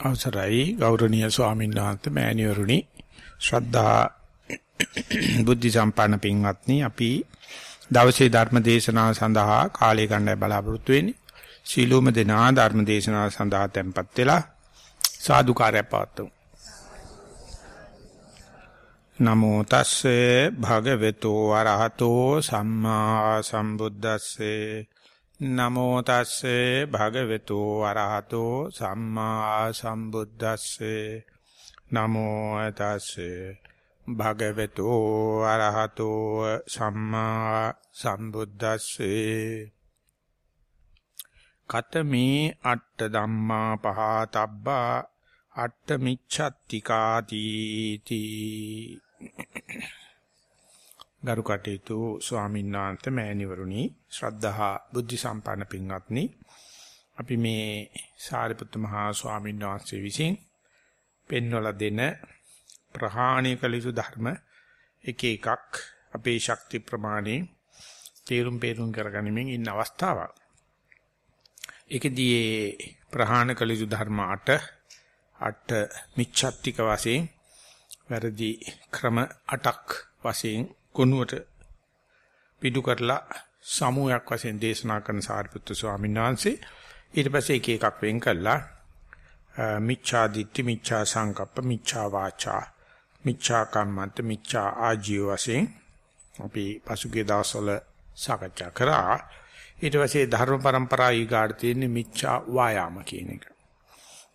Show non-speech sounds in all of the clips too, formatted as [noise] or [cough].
අවසරයි. ගෞරවනීය ස්වාමීන් වහන්සේ මෑණිවරුනි. ශ්‍රද්ධා බුද්ධ සම්පන්න පින්වත්නි අපි දවසේ ධර්ම දේශනාව සඳහා කාලය ගන්නයි බලාපොරොත්තු වෙන්නේ. සීලෝම දෙනා ධර්ම දේශනාව සඳහා tempත් වෙලා සාදුකාරය පවත්වමු. නමෝ තස්සේ භගවතු වරහතෝ සම්මා සම්බුද්දස්සේ නමෝ තස්සේ භගවතු අරහතෝ සම්මා සම්බුද්දස්සේ. නමෝ තස්සේ භගවතු අරහතෝ සම්මා සම්බුද්දස්සේ. කතමේ අට්ඨ ධම්මා පහතබ්බා අට්ඨ මිච්ඡත්තිකාති තී ගරු කටයුතු ස්වාමීන් වහන්සේ මෑණිවරුනි ශ්‍රද්ධහා බුද්ධ සම්පන්න පින්වත්නි අපි මේ සාරිපුත්ත මහා ස්වාමීන් වහන්සේ විසින් පෙන්වලා දෙන ප්‍රහාණය කළ යුතු ධර්ම එක එකක් අපේ ශක්ති ප්‍රමාණය තේරුම් පේරුම් කරගනිමින් ඉන්න අවස්ථාවක්. ඒකදී ප්‍රහාණ කළ යුතු ධර්ම 8 8 මිච්ඡත්තික වශයෙන් වැරදි ක්‍රම 8ක් වශයෙන් ගුණුවට පිටු කරලා සමූහයක් වශයෙන් දේශනා කරන සාරිපුත්තු ස්වාමීන් වහන්සේ ඊට පස්සේ එක එකක් වෙන් කළා මිච්ඡා දිට්ඨි මිච්ඡා සංකප්ප මිච්ඡා වාචා මිච්ඡා කම්මන්ත මිච්ඡා ආජීව වශයෙන් අපි පසුගිය දවස්වල සාකච්ඡා කරා ඊට පස්සේ ධර්ම પરම්පරාව ඊගාට තියෙන මිච්ඡා වායාම කියන එක.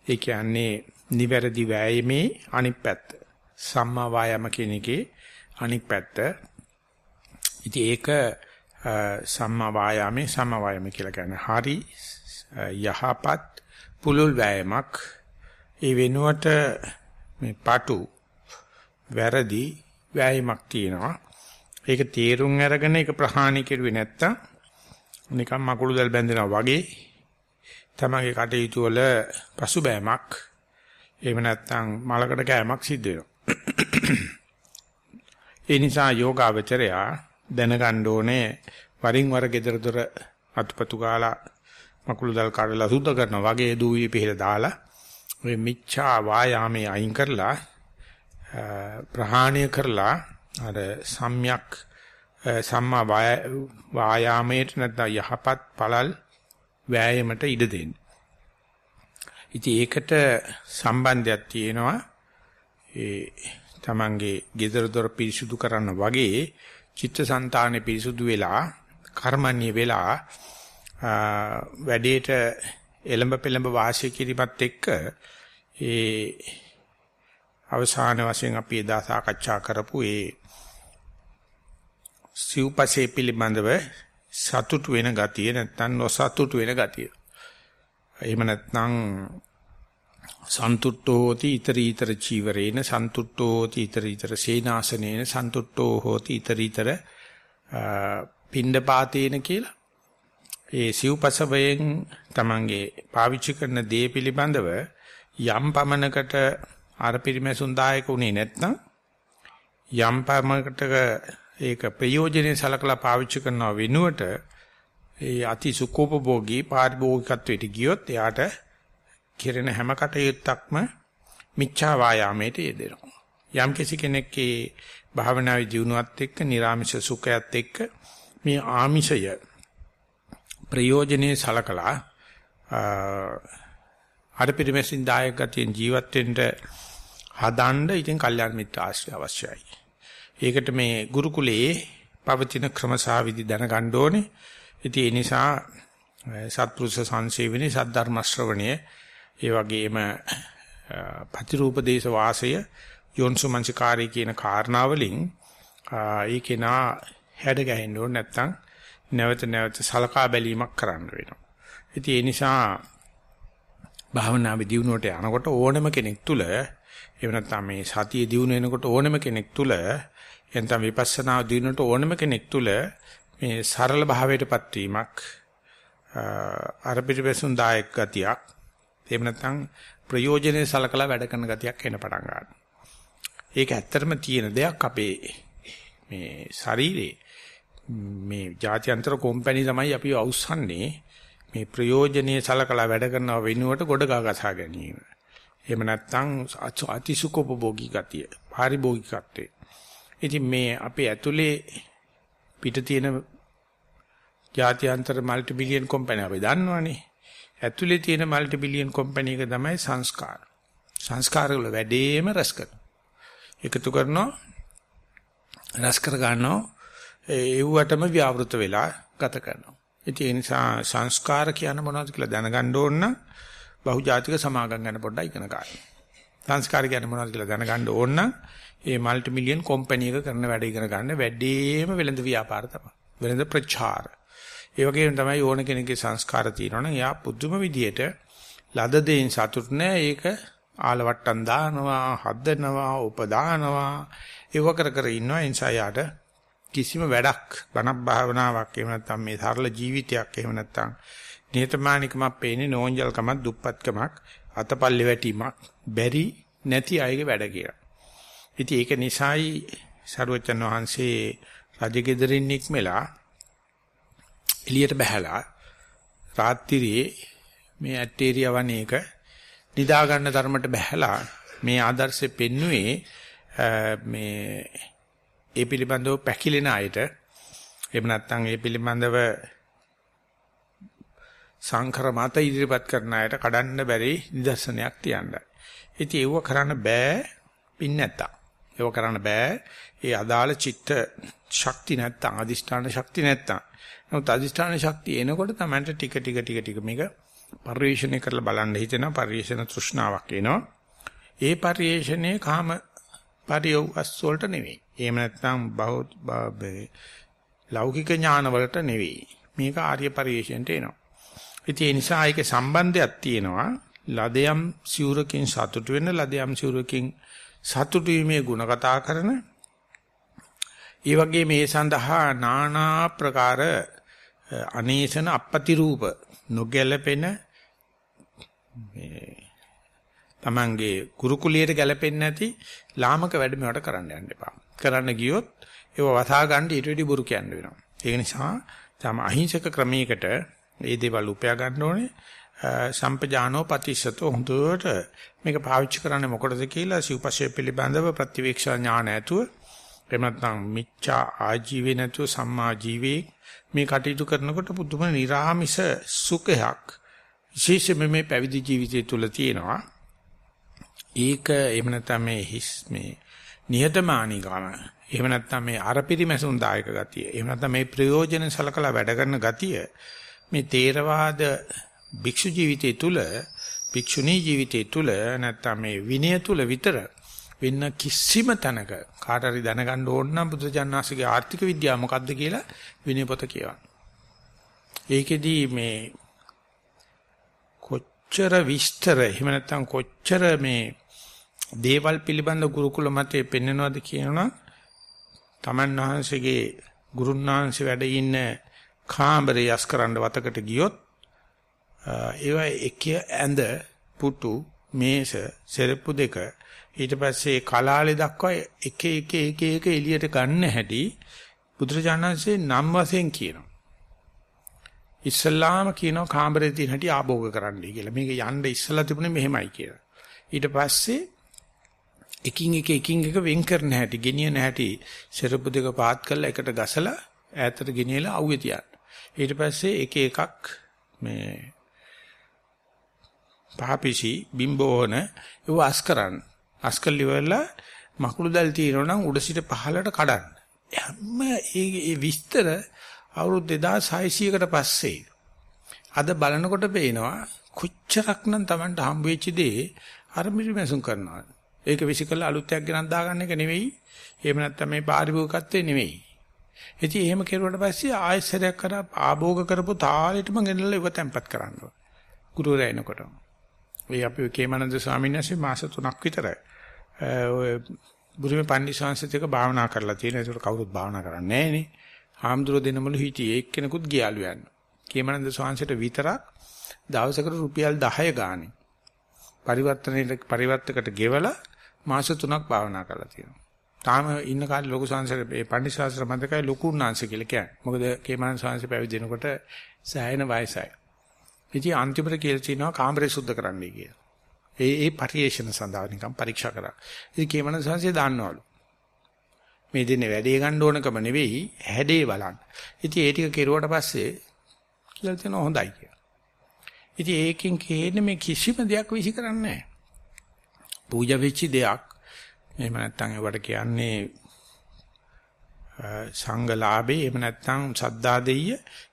ඒ කියන්නේ නිවැරදි වෑයමේ අනිත් පැත්ත. සම්මා වායාම කියන එකේ අනිත් පැත්ත. ඉතින් ඒක සම්මා වායාමේ සම්මා වායාම කියලා කියන්නේ හරි යහපත් පුලුල් වෑයමක්. ඒ වෙනුවට මේ පාටු වැරදි වෑයමක් තියෙනවා. ඒක තීරුම් අරගෙන ඒක ප්‍රහාණය කෙරුවේ නැත්තම් නිකන් මකුළු දැල් බැඳෙනවා වගේ තමගේ කටයුතු වල පසුබෑමක් එහෙම නැත්නම් මලකට කෑමක් සිද්ධ වෙනවා. ඒ නිසා යෝගාවචරයා දැනගන්න ඕනේ. වරින් වර gedara dora අතුපතු ගාලා මකුළු දල් කඩලා සුද්ධ කරනවා. වගේ දූවි පිළිල දාලා ඔය මිච්ඡා වායාමයේ අයින් කරලා ප්‍රහාණය කරලා අර සම්‍යක් සම්මා වායාමයට නැත්නම් යහපත් පළල් වෑයමට ඉඩ දෙන්න. ඉතින් ඒකට සම්බන්ධයක් තියෙනවා. ඒ තමන්ගේ gedara dora පිරිසුදු කරන්න වගේ චිත්තසංතානෙ පිරිසුදු වෙලා කර්මන්නේ වෙලා වැඩේට එළඹ පෙළඹ වාසය කිරීමත් එක්ක ඒ අවසාන වශයෙන් අපි එදා සාකච්ඡා කරපු ඒ සිව්පසේ පිළිබඳව සතුටු වෙන ගතිය නැත්නම් නොසතුටු වෙන ගතිය. එහෙම නැත්නම් සන්තුට්ඨෝ hoti iterator චීවරේන සන්තුට්ඨෝ hoti iterator සේනාසනේන සන්තුට්ඨෝ hoti iterator පින්ඩපාතේන කියලා. ඒ සිව්පසවයෙන් තමන්ගේ පාවිච්චි කරන දේ පිළිබඳව යම් පමණකට අර පිරිමැසුන් දායක උනේ නැත්නම් යම් පමණකට ඒක ප්‍රයෝජනෙයි සලකලා පාවිච්චි කරනව වෙනුවට ඒ අති සුඛෝපභෝගී පාරිභෝගිකත්වයට ගියොත් එයාට කෙරෙන හැම කටයුත්තක්ම මිච්ඡා වායාමයට යෙදෙනවා. යම් කිසි කෙනෙක්ගේ භාවනාවේ ජීවුණුවත් එක්ක, නිර්ාමිෂ සුඛයත් එක්ක මේ ආමිෂය ප්‍රයෝජනේ සලකලා අර පිරිමැසින් දායක ගතියෙන් ජීවත් වෙන්න හදන්න ඉතින් කල්යාණ මිත්‍ර ආශ්‍රය අවශ්‍යයි. ඒකට මේ ගුරුකුලයේ පවතින ක්‍රමසාවිදි දැනගන්න ඕනේ. ඉතින් ඒ නිසා සත්පුරුෂ සංසේවනයේ සද්ධර්ම ශ්‍රවණය ඒ වගේම ප්‍රතිරූපදේශ වාසය යෝන්සුමංසකාරී කියන කාරණාවලින් ඒකේනා හැඩ ගැහෙන්න ඕනේ නැත්නම් නැවත නැවත සලකා බැලීමක් කරන්න වෙනවා. ඉතින් ඒ නිසා භාවනාවේ දියුණුවට යනකොට ඕනම කෙනෙක් තුල එහෙම නැත්නම් මේ සතිය දියුණු වෙනකොට ඕනම කෙනෙක් තුල එතන විපස්සනා දියුණුවට ඕනම කෙනෙක් තුල මේ සරල භාවයටපත් වීමක් අර පිටිපසුන් දායක ගතියක් එහෙම නැත්නම් ප්‍රයෝජනෙයි සලකලා වැඩ කරන ගතියක් එන පටන් ගන්නවා. ඒක ඇත්තටම තියෙන දෙයක් අපේ මේ ශරීරේ මේ ජාත්‍යන්තර කම්පැනි තමයි අපි අවුස්සන්නේ මේ ප්‍රයෝජනෙයි සලකලා වැඩ කරනව වෙනුවට ගොඩ ගා ගසා ගැනීම. එහෙම නැත්නම් අතිසුකෝපභෝගී ගතිය. පාරිභෝගිකත්වය. ඉතින් මේ අපේ ඇතුලේ පිට තියෙන ජාත්‍යන්තර মালටි බිලියන් කම්පැනි අපි දන්නවනේ. ඇතුලේ තියෙන মালටි බිලියන් කම්පැනි එක තමයි සංස්කාර. සංස්කාර වල වැඩේම රැස් කරනවා. එකතු කරනවා රැස් කර ගන්නවා ඒවටම ව්‍යවෘත වෙලා ගත කරනවා. ඒ නිසා සංස්කාර කියන මොනවද කියලා දැනගන්න ඕන නම් බහුජාතික සමාගම් ගැන පොඩ්ඩක් ඉගෙන ගන්න. සංස්කාර කියන්නේ මොනවද කියලා දැනගන්න ඕන නම් මේ মালටි මිලියන් කම්පැනි එක කරන වැඩ ඉගෙන ගන්න වැඩිම වෙළඳ ව්‍යාපාර තමයි. වෙළඳ ප්‍රචාරය ඒ වගේම තමයි ඕන කෙනෙක්ගේ සංස්කාර තියෙනවනම් එයා පුදුම විදියට ලද දෙයින් සතුට නැහැ ඒක ආලවට්ටම් දානවා හදනවා උපදානවා. ඒව කර කර ඉන්නවා. ඒ නිසා යාට කිසිම වැඩක් බණක් භාවනාවක් එහෙම නැත්නම් මේ සරල ජීවිතයක් එහෙම නැත්නම් නිහතමානිකමක් පේන්නේ නෝන්ජල්කමක් දුප්පත්කමක් අතපල්ලේ වැටීමක් බැරි නැති අයගේ වැඩ කියලා. ඉතින් ඒක නිසායි සරුවචන් වහන්සේ රජගෙදරින් නික්මලා එළියට බහැලා රාත්‍රියේ මේ ඇටේරියා වනේක නිදා ගන්න තරමට බහැලා මේ ආදර්ශෙ පෙන්නුවේ මේ ඒ පිළිබඳව පැකිලෙන අයට එහෙම නැත්නම් ඒ පිළිබඳව සංකර මත ඉදිරිපත් කරන අයට කඩන්න බැරි නිදර්ශනයක් තියන්නයි. ඉතින් ඒව කරන්න බෑ පින් නැත්තම්. ඒව කරන්න බෑ ඒ අදාළ චිත්ත ශක්ති නැත්තම් අදිෂ්ඨාන ශක්ති නැත්තම්. නමුත් අදිෂ්ඨාන ශක්තිය එනකොට තමයි ටික ටික ටික ටික මේක පරිශ්‍රණය කරලා බලන්න හිතෙනවා පරිශ්‍රණ තෘෂ්ණාවක් එනවා. ඒ පරිශ්‍රණයේ කාම පරියවස් වලට නෙවෙයි. එහෙම නැත්නම් බෞද්ධ ලෞකික ඥාන වලට නෙවෙයි. මේක ආර්ය පරිශ්‍රණයට එනවා. ඉතින් ඒ නිසා ඒකේ සම්බන්ධයක් තියෙනවා. ලදයම් සිවුරකින් සතුට වෙන ලදයම් සිවුරකින් සතුටු වීමේ ಗುಣ කතා කරන ඒ වගේ මේ සඳහා নানা ප්‍රකාර අනේසන අපපති රූප නොගැලපෙන මේ Tamange ගුරුකුලියට ගැලපෙන්නේ නැති ලාමක වැඩ මේවට කරන්න යන්න එපා. කරන්න ගියොත් ඒව වසා ගන්න ඊට වෙඩි බුරු කියන්න වෙනවා. ඒක නිසා තම අහිංසක ක්‍රමයකට මේ දේවල් උපයා ගන්න ඕනේ. සම්පජානෝ පතිසතෝ හොඳට මේක පාවිච්චි කරන්නේ මොකටද කියලා සිව්පස්සේ පිළිබඳව ප්‍රතිවීක්ෂා ඥාන ඇතුව එහෙම නැත්නම් මිච්ඡා ආජීවේ නැතුව සම්මා ජීවේ මේ කටයුතු කරනකොට පුදුම නිර්ාමිෂ සුඛයක්. විශේෂයෙන්ම මේ පැවිදි ජීවිතය තුළ තියෙනවා. ඒක එහෙම නැත්නම් මේ හිස් මේ නිහතමානීකම එහෙම නැත්නම් මේ අරපිරිමැසුන් දායක ගතිය එහෙම නැත්නම් මේ ප්‍රයෝජන සලකලා වැඩ කරන ගතිය මේ තේරවාද භික්ෂු ජීවිතය තුළ භික්ෂුණී ජීවිතය තුළ නැත්නම් මේ විනය තුළ විතර වෙන කිසිම තැනක කාට හරි දැනගන්න ඕන නම් බුදුජානනාංශගේ ආර්ථික විද්‍යාව මොකද්ද කියලා විනය පොත කියවන්න. ඒකෙදි මේ කොච්චර විස්තර එහෙම නැත්නම් කොච්චර මේ දේවල් පිළිබඳ ගුරුකුල මතේ පෙන්වනවද කියනවා තමන් වහන්සේගේ ගුරුන්වහන්සේ වැඩ ඉන්න කාමරේ යස් කරන්න වතකට ගියොත් ඒවා එක ඇඳ පුටු මේස සෙරප්පු දෙක ඊට පස්සේ කලාලේ දක්වා එක එක එක එක එළියට ගන්න හැටි බුදුරජාණන්සේ නම් වශයෙන් කියනවා. ඉස්ලාම කියනවා කාමරේ තියෙන හැටි ආභෝග කරන්නයි කියලා. මේක යන්න ඉස්සලා තිබුණේ මෙහෙමයි කියලා. ඊට පස්සේ එකින් එක එකින් එක වෙන් කරන හැටි, ගෙනියන හැටි සෙරප්පු දෙක පාත් කරලා එකට ගසලා ඈතට ගෙනියලා අවුවේ තියන්න. ඊට පස්සේ එක එකක් මේ පහපිසි බිම්බෝන ඒව අස් කරන්න. අස් කල්ලිවලා මකුළු දැල් තියෙනවා නම් උඩ සිට පහළට කඩන්න. හැම ඒ විස්තර අවුරුදු 2600කට පස්සේ අද බලනකොට පේනවා කොච්චරක්නම් Tamanට හම්බ වෙච්ච දේ අර මිරිමැසුම් කරනවා. ඒක විසිකලා අලුත්යක් ගෙනත් දාගන්න එක නෙවෙයි. එහෙම නැත්නම් මේ පාරිභෝගිකත්වේ නෙවෙයි. ඉතින් එහෙම කෙරුවට පස්සේ ආයෙසරයක් කර ආභෝග කරපු තාලෙටම ගෙනල්ලා ඉව තැම්පත් කරන්න ඕන. ගුරුවරයා එනකොට. ඒ අපි කේමනන්ද ස්වාමීන් වහන්සේ මාස 3ක් විතර ඔය බුරුමේ පන්දිසංශිත එක භාවනා කරලා තියෙනවා. ඒකට කවුරුත් භාවනා කරන්නේ නැහැ නේ. හාමුදුරුව දෙනමලු හිටියේ එක්කෙනෙකුත් ගියාලු යන්න. කේමනන්ද ස්වාමීන්ට විතරක් දවසකට රුපියල් 10 ගානේ පරිවර්තනයේ පරිවර්තකට ගෙවලා මාස 3ක් භාවනා කරලා තියෙනවා. තාම ඉන්න කාලේ ලොකු සංසාර මේ පණ්ඩිත ශාස්ත්‍ර මන්දකයි ලොකු උන්නාංශ කියලා කියන්නේ. මොකද කේමනන් සංසාර පැවිදෙනකොට සෑහෙන වයසයි. ඉතින් අන්තිමට කියලා කියනවා කාමරේ සුද්ධ කරන්නයි කියලා. ඒ ඒ පරිේශන සඳහා නිකන් පරීක්ෂා කරා. ඉතින් කේමන සංසය දාන්නවලු. මේ දෙන්නේ වැඩේ ගන්න ඕනකම නෙවෙයි හැඩේ බලන්න. ඉතින් ඒ ටික කෙරුවට පස්සේ කියලා තියෙනවා හොඳයි කියලා. ඉතින් ඒකෙන් කියන්නේ මේ කිසිම දෙයක් විසි කරන්නේ නැහැ. පූජා වෙච්ච දෙයක් එහෙම නැත්නම් ඒවට කියන්නේ සංඝලාභේ එහෙම නැත්නම් සද්දා දෙය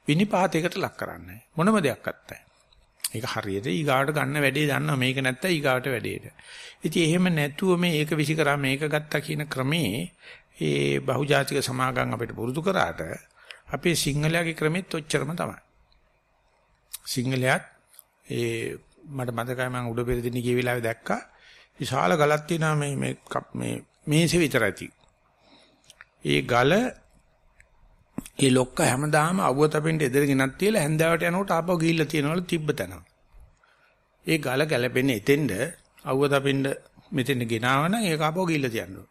විනිපාතයකට ලක් කරන්නේ මොනම දෙයක් අත්තයි. ඒක හරියට ඊගාවට ගන්න වැඩේ දන්නවා මේක නැත්තම් ඊගාවට වැඩේට. ඉතින් එහෙම නැතුව මේ ඒක විසි කරා මේක ගත්තා කියන ක්‍රමේ ඒ බහුජාතික සමාගම් අපිට පුරුදු කරාට අපේ සිංහලයාගේ ක්‍රමෙත් ඔච්චරම තමයි. සිංහලයාත් ඒ මට මතකයි මම උඩ පෙරදින ගිය වෙලාවේ දැක්කා විශාල ගලක් තියෙනවා මේ මේ මේ මේසෙ විතර ඇති. ඒ ගල ඒ ලොක්ක හැමදාම අවුව තපෙන්ට එදර ගෙනත් තියලා හැන්දාවට යනකොට ආපහු ගිහිල්ලා තියනවලු තිබ්බ තැන. ඒ ගල ගැලපෙන්නේ එතෙන්ද අවුව තපෙන්ට මෙතෙන්ද ගෙනාවනම් ඒක ආපහු ගිහිල්ලා තියන්න ඕන.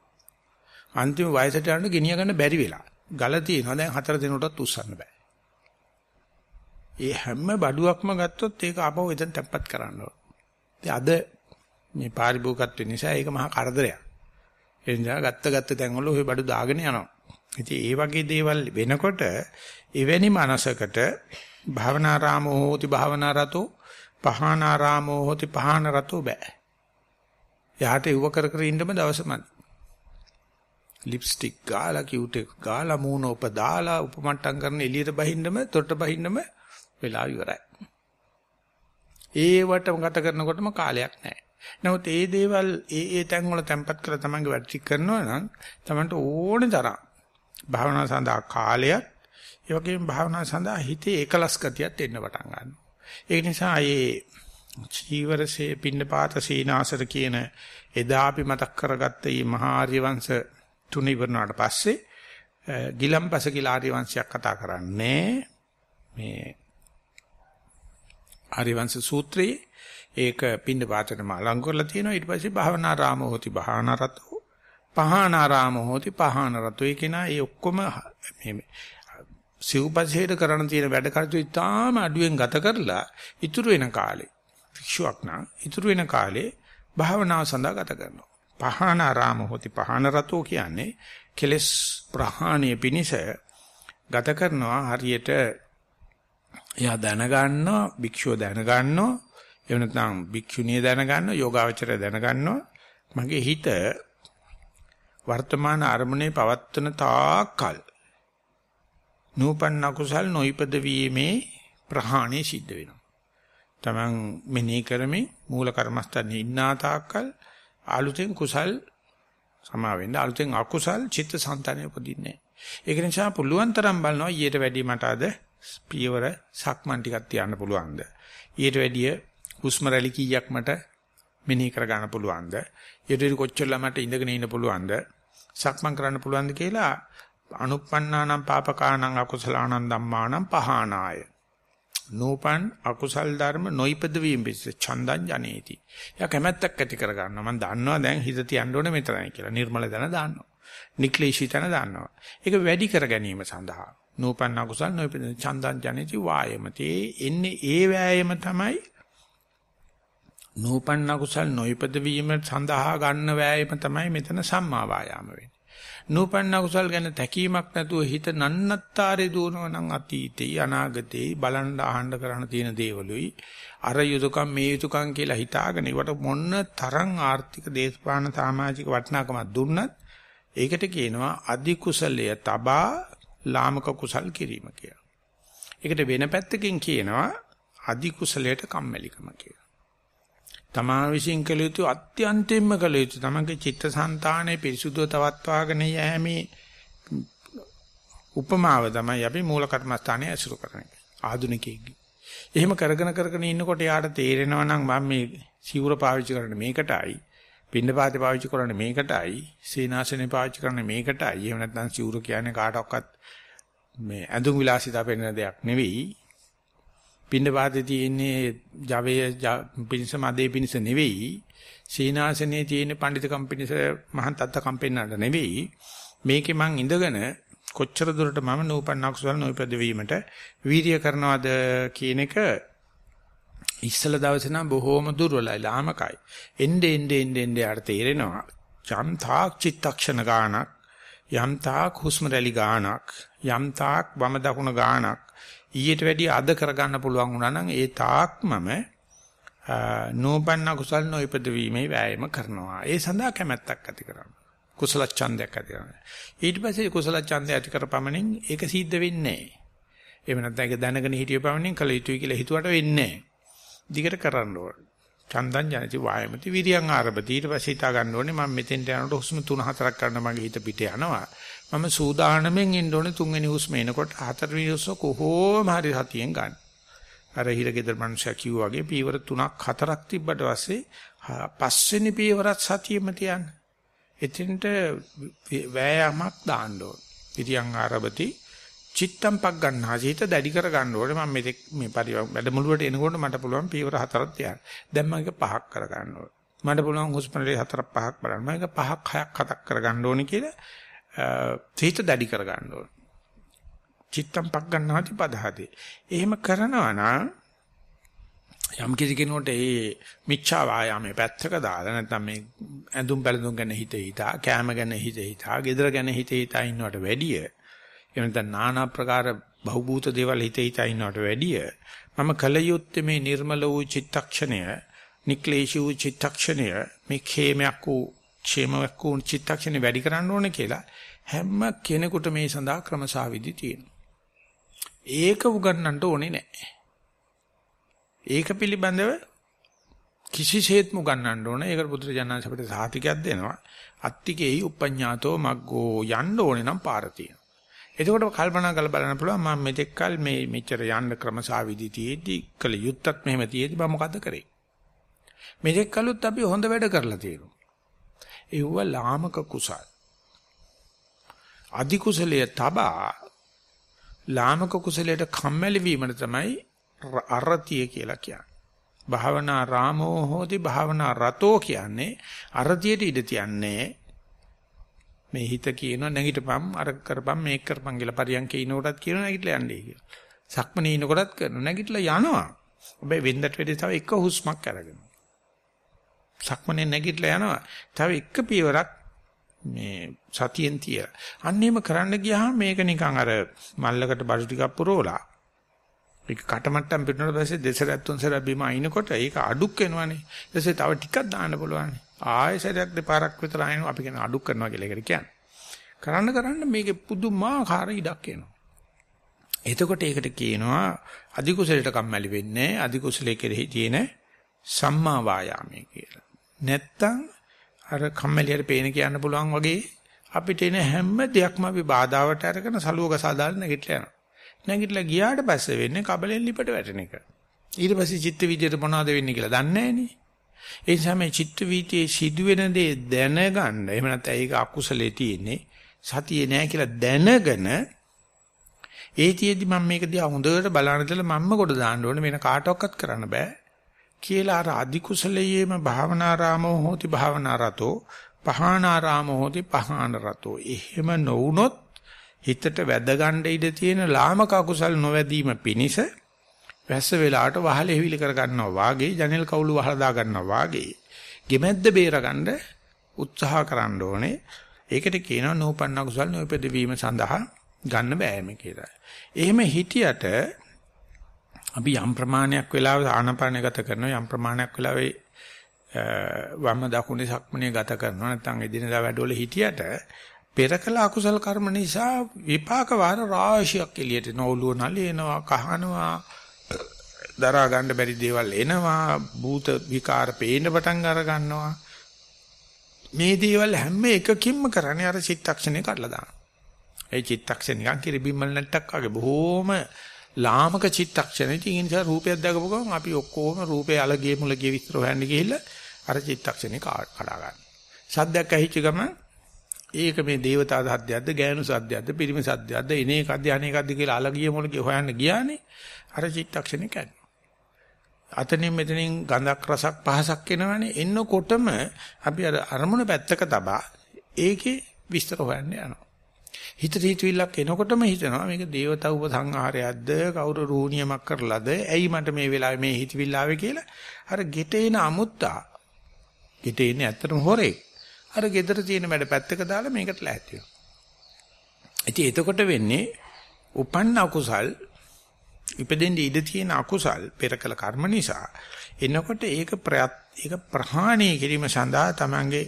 අන්තිම වයසට යනකොට ගෙනිය ගන්න බැරි වෙලා. ගල තියෙනවා දැන් හතර දිනකටත් උස්සන්න බෑ. ඒ හැම බඩුවක්ම ගත්තොත් ඒක ආපහු එතන තැම්පත් කරන්න ඕන. අද මේ පාරිභෝගිකත්ව නිසා ඒක මහා කරදරයක්. ඒ නිසා ගත්ත ගත්ත තැන්වල ওই බඩු දාගෙන යනවා. ඉතින් ඒ වගේ දේවල් වෙනකොට එවැනි මනසකට භාවනාරාමෝ හෝති භාවනාරතෝ පහනාරාමෝ හෝති පහනරතෝ බෑ. යාට ඉව කර කර ඉන්නම දවසමයි. ලිප්ස්ටික් ගාලා කියුටෙක් ගාලා මූණ උප දාලා උපමට්ටම් කරන එළියට බහින්නම තොට බහින්නම වෙලා ඉවරයි. ඒවට ගත කරනකොටම කාලයක් නැහැ. නමුත් ඒ දේවල් ඒ ඒ තැන් වල තැම්පත් කරලා තමන්ගේ වැඩ ටික කරනවා නම් තමන්ට ඕනේ තරම් භාවනාව සඳහා කාලයක් ඒ වගේම භාවනාව සඳහා හිතේ එකලස් ගතියක් එන්න පටන් ගන්නවා. ඒ නිසා මේ චීවරසේ පින්නපාත සීනාසර කියන එදා අපි මතක් කරගත්ත මේ මහා ආර්ය වංශ තුන ඉවරනාට පස්සේ ගිලම්පස කියලා ආර්ය වංශයක් කතා කරන්නේ. මේ ආර්ය වංශ සූත්‍රයේ ඒක පින්න පාතටම අලං කරලා තියෙනවා. ඊට පස්සේ භාවනාරාම හෝති භාවනාරතෝ පහනාරාම හෝති පහනරතෝ ඒ කෙනා ඒ ඔක්කොම මේ සිව්පසේට කරන්න තියෙන වැඩ කටයුතු ඉතාම අඩුවෙන් ගත කරලා ඉතුරු වෙන කාලේ වික්ෂුවක් නම් ඉතුරු වෙන කාලේ භාවනාව සඳහා ගත කරනවා. පහනාරාම හෝති පහනරතෝ කියන්නේ කෙලස් ප්‍රහාණය පිනිස ගත කරනවා. හරියට එයා දැනගන්නවා භික්ෂුව දැනගන්නවා එහෙම නැත්නම් භික්ෂුණිය දැනගන්න යෝගාවචරය දැනගන්නවා. මගේ හිත වර්තමාන අරමුණේ පවත්වන තාකල් නූපන්න කුසල් නොයිපද වීමේ ප්‍රහාණය සිද්ධ වෙනවා. Taman මෙනෙහි කරමින් මූල කර්මස්ථානේ ඉන්නා තාකල් අලුතෙන් කුසල් සමා වෙන්න අලුතෙන් අකුසල් චිත්ත සංතානය උපදින්නේ. ඒක නිසා පුළුවන් තරම් බලනවා ඊට වැඩි මට අද පියවර සක්මන් ටිකක් තියන්න පුළුවන්ද? ඊට වැඩිය හුස්ම රැලි කීයක් මට මෙනෙහි කර ගන්න පුළුවන්ද? ඊට කොච්චරලා මට ඉඳගෙන ඉන්න පුළුවන්ද? සක්මන් කරන්න පුළුවන්ද කියලා අනුප්පන්නානම් පාපකානම් අකුසලානම් ධම්මානම් පහානාය. නූපන් අකුසල් ධර්ම නොයිපද වීම පිස්ස චන්දං ජනේති. යා කැමැත්තක් ඇති කර ගන්නවා. මම දන්නවා දැන් හිත තියන්න ඕනේ මෙතනයි කියලා. නිර්මල දන දාන්නවා. නික්ලේශී තන දාන්නවා. ඒක වැඩි කර ගැනීම සඳහා නූපන් අකුසල් නොයිපද චන්දං ජනේති වායමති. එන්නේ ඒ වෑයම තමයි නූපන්න කුසල් නොයිපද වීම සඳහා ගන්න වෑයම තමයි මෙතන සම්මා වායාම වෙන්නේ. නූපන්න කුසල් ගැන තැකීමක් නැතුව හිත නන්නත්තාරේ දුවනවා නම් අතීතේ අනාගතේ බලන්න අහන්න කරන්න තියෙන දේවලුයි අර යුතුයකම් මේ යුතුයකම් කියලා හිතාගෙන ඒවට මොන්න තරම් ආර්ථික දේශපාලන සමාජික වටිනාකමක් දුන්නත් ඒකට කියනවා අධි කුසලය තබා ලාමක කුසල් කිරීම කියලා. ඒකට වෙන පැත්තකින් කියනවා අධි කුසලයට කම්මැලිකම කියලා. තමා විශ්ින් කළ යුතු අත්‍යන්තයෙන්ම කළ යුතු තමගේ චිත්තසංතානයේ පිරිසුදුව තවත්වාගෙන යෑමේ උපමාව තමයි අපි මූල කර්මස්ථානයේ ඇසුරු කරන්නේ ආධුනිකයෙක්ගේ. එහෙම කරගෙන කරගෙන ඉන්නකොට යාට තේරෙනවා නම් මම මේ සිවුර පාවිච්චි කරන්නේ මේකටයි, පින්නපාතේ පාවිච්චි කරන්නේ මේකටයි, සීනාසනේ පාවිච්චි කරන්නේ මේකටයි. එහෙම නැත්නම් සිවුර කියන්නේ කාටවත් මේ ඇඳුම් විලාසිතා පෙන්වන දෙයක් නෙවෙයි. පින්න වාදේ තියෙන්නේ ජවයේ පිනිස මදේ පිනිස නෙවෙයි. සීනාසනේ තියෙන පඬිතුකම් පිනිස මහන් තත්තකම් පෙන්නන්න නෙවෙයි. මේකේ මං ඉඳගෙන කොච්චර දුරට මම නූපන්න කුසල නොයිපද වීමට වීරිය කරනවද කියන එක ඉස්සල දවසේ නම් බොහෝම දුර්වලයි ලාමකයි. එnde ende ende ende යාට තේරෙනවා. යම් තාක් චිත්තක්ෂණ ගානක් යම් තාක් හුස්ම රැලි ගානක් යම් තාක් වම දකුණ ගානක් ඊට වැඩිය අද කරගන්න පුළුවන් වුණා නම් ඒ තාක් මම නෝපන්න කුසල් නොයිපද වීමේ වෑයම කරනවා. ඒ සඳහා කැමැත්තක් ඇති කරනවා. කුසල ඡන්දයක් ඇති කරනවා. ඊට පස්සේ කුසල ඡන්දය ඇති කරපමණින් ඒක සිද්ධ වෙන්නේ නැහැ. එහෙම නැත්නම් ඒක දැනගෙන හිටිය පමණින් කළ යුතුයි කියලා හිතුවට වෙන්නේ නැහැ. දිගට කරන්න ඕන. චන්දං ජනති වායමති විරියං ආරබති ඊට පස්සේ හිතා ගන්න ඕනේ මම මෙතෙන්ට යනකොට හුස්ම 3-4ක් කරන්න මගේ හිත පිට යනවා. මම සූදානම්ෙන් ඉන්න ඕනේ තුන්වෙනි හුස්ම එනකොට හතරවෙනි හුස්ම කොහොම හරි සතියෙන් ගන්න. අර හිරගෙදර මනුස්සයා කිව්වා වගේ පීවර 3ක් 4ක් තිබ්බට පස්සේ පස්වෙනි පීවරත් සතියෙම තියන්න. එතෙන්ට වෑයමක් දාන්න ඕන. විරියං ආරබති චිත්තම් පක් ගන්නා හිත දැඩි කර ගන්න ඕනේ මම මෙතෙක් මේ පරිව වැඩමුළුවට එනකොට මට පුළුවන් පීවර හතරක් තියන්න. දැන් මම ඒක පහක් කර ගන්න ඕනේ. මට පුළුවන් හොස්පිටලේ හතරක් පහක් බලන්න. මම ඒක පහක් හයක් හතක් කර ගන්න ඕනේ කියලා හිත දැඩි කර ගන්න ඕනේ. චිත්තම් පක් ගන්නාති පදහති. එහෙම කරනවා නම් යම් කිසි කෙනෙකුට ඒ මිච්ඡා වායාමයේ පැත්තක දාලා නැත්නම් මේ ඇඳුම් බැලඳුම් ගැන හිත හිතා, කෑම ගැන හිත හිතා, ගෙදර ගැන හිත හිතා ඉන්නවට වැඩිය එහෙම නැත්නම් নানা ප්‍රකාර බහූබූත දේවල් හිතේ හිතා ඉන්නවට වැඩිය මම කල යුත්තේ මේ නිර්මල වූ චිත්තක්ෂණය නික්ලේශී වූ චිත්තක්ෂණය මේ khේමයක් වූ ക്ഷേමයක් වූ චිත්තක්ෂණය වැඩි කරන්න ඕනේ කියලා හැම කෙනෙකුට මේ සඳහා ක්‍රමසාවිදි තියෙනවා. ඒක උගන්වන්න ඕනේ නැහැ. ඒක පිළිබඳව කිසිසේත්ම උගන්වන්න ඕනේ. ඒකට බුදුරජාණන් අපිට සාහිතිකයක් දෙනවා. අත්තිකේයි උපඤ්ඤාතෝ මග්ගෝ යන්න ඕනේ නම් පාර තියෙනවා. එතකොට කල්පනා කරලා බලන්න පුළුවන් මම මෙතෙක් කල මේ මෙච්චර යන්න ක්‍රමසාවිදි තියේදී කල යුත්තත් මෙහෙම තියේදී මම මොකද කරේ මෙතෙක් කලුත් අපි හොඳ වැඩ කරලා තියෙනවා ඒව ලාමක කුසල් අධි කුසලයේ තබා ලාමක කුසලයට කම්මැලි වීමන තමයි අරතිය කියලා කියන්නේ භාවනා රාමෝ හෝති භාවනා රතෝ කියන්නේ අරතියට ඉඳ තියන්නේ මේ හිත කියනවා නැගිටපම් අර කරපම් මේක කරපම් කියලා පරියන්කේ ඉනකොටත් කියනවා නැගිටලා යන්නේ කියලා. සක්මනේ ඉනකොටත් කරනවා නැගිටලා යනවා. හැබැයි වෙන්දට වෙදී තව එක හුස්මක් අරගෙන. සක්මනේ නැගිටලා යනවා. තව එක පියවරක් මේ සතියෙන් තිය. අන්න එහෙම කරන්න ගියාම මේක නිකන් අර මල්ලකට බඩු ටිකක් පුරවලා ඒක කටමට්ටම් පිටුනට පස්සේ දෙසරක් තුන්සරක් බිම අයින්කොට ඒක අඩුක් වෙනවනේ. ඊට පස්සේ තව ටිකක් දාන්න පුළුවන්. ආයෙසරයක් දෙපාරක් විතර ආයෙන අපි කියන අඩුක් කරනවා කියලා ඒකට කියන්නේ. කරන්න කරන්න මේකේ පුදුමාකාර ඉඩක් එනවා. එතකොට ඒකට කියනවා අධි කුසලයට කම්මැලි වෙන්නේ අධි කුසලයේ කෙරෙහි තියෙන සම්මා වායාමයේ කියලා. නැත්තම් අර කම්මැලියට පේන කියන්න පුළුවන් වගේ අපිට එන හැම දෙයක්ම අපි බාධාවට අරගෙන සලුවක සාදාලා නැගිටලා යනවා. නැගිටලා ගියාට පස්සේ වෙන්නේ කබලෙන් ලිපට වැටෙන එක. ඊට පස්සේ චිත්ත විද්‍යාවට මොනවද වෙන්නේ කියලා දන්නේ නැහනේ. ඒ නිසා මේ චිත්ත වීතියේ සිදුවෙන දේ දැනගන්න. එහෙම නැත්නම් ඒක අකුසලේ තියෙන්නේ. සතියේ නෑ කියලා දැනගෙන ඒතියෙදි මම මේක දිහා හොඳට බලන ඉතල මම්ම කොට දාන්න ඕනේ වෙන කාටවත් කරන්න බෑ කියලා අර අධි කුසලයේම භාවනාරාමෝ හෝති භාවනාරතෝ පහානාරාමෝ හෝති පහානරතෝ එහෙම නොවුනොත් හිතට වැද ගන්න ඉඩ තියෙන ලාමක අකුසල් නොවැදීම පිණිස වැස්ස වෙලාවට වහල එවිලි කර ගන්නවා වාගේ ජනෙල් කවුළු වහලා දා ගන්නවා වාගේ ගෙමැද්ද බේරගන්න උත්සාහ කරන්න ඕනේ ඒකට කියනවා නෝපන්න කුසල් නොපෙද වීම සඳහා ගන්න බෑම කියලා. එහෙම හිටියට අපි යම් ප්‍රමාණයක් වෙලාව ආනපාන ගත කරනවා යම් ප්‍රමාණයක් වෙලාවේ වම් දකුණේ සක්මනේ ගත කරනවා නැත්නම් එදිනදා වැඩවල හිටියට පෙර කළ අකුසල කර්ම නිසා විපාක වාර රාශියක් එළියට නෝලුව නලියනවා කහනවා දරා ගන්න බැරි දේවල් එනවා භූත විකාර පේන්න පටන් අර ගන්නවා. මේ දේවල් හැම එකකින්ම කරන්නේ අර චිත්තක්ෂණේ කඩලා දානවා. ඒ චිත්තක්ෂණ නිකන් කිරිබිම්මල් නැට්ටක් වගේ බොහෝම ලාමක චිත්තක්ෂණ ඉතින් ඒ නිසා රූපයක් දැකපු ගමන් අපි ඔක්කොම රූපේ අලගිය මුලගිය විස්තර හොයන්න ගිහිල්ලා අර චිත්තක්ෂණේ කඩා ගන්න සද්දයක් ඇහිච්ච ගමන් ඒක මේ දේවතා සද්දයක්ද ගෑනු සද්දයක්ද පිරිමි සද්දයක්ද එන එකක්ද අනේකක්ද කියලා අලගිය මොලගේ හොයන්න ගියානේ අර චිත්තක්ෂණේ කැඩෙනවා. අතනින් මෙතනින් ගඳක් රසක් පහසක් එනවනේ එන්නකොටම අපි අර අරමුණ පැත්තක තබා ඒකේ විස්තර හොයන්න යනවා. හිතට හිතවිල්ලක් එනකොටම හිතනවා මේක දේවතා උපසංහාරයක්ද? කවුරු රූණියමක් කරලාද? ඇයි මට මේ වෙලාවේ මේ හිතවිල්ල ආවේ කියලා? අර ගෙට එන අමුත්තා. ගෙට එන්නේ ඇත්තටම හොරේ. අර ගෙදර තියෙන වැඩ පැත්තක දාලා මේකට ලෑස්ති වෙනවා. ඉතින් එතකොට වෙන්නේ උපන්න අකුසල් ඉපදෙන්න ඉඩ තියෙන අකුසල් පෙර කළ කර්ම නිසා එනකොට ඒක ප්‍රයත් ඒක ප්‍රහාණය කිරීම සඳහා තමන්ගේ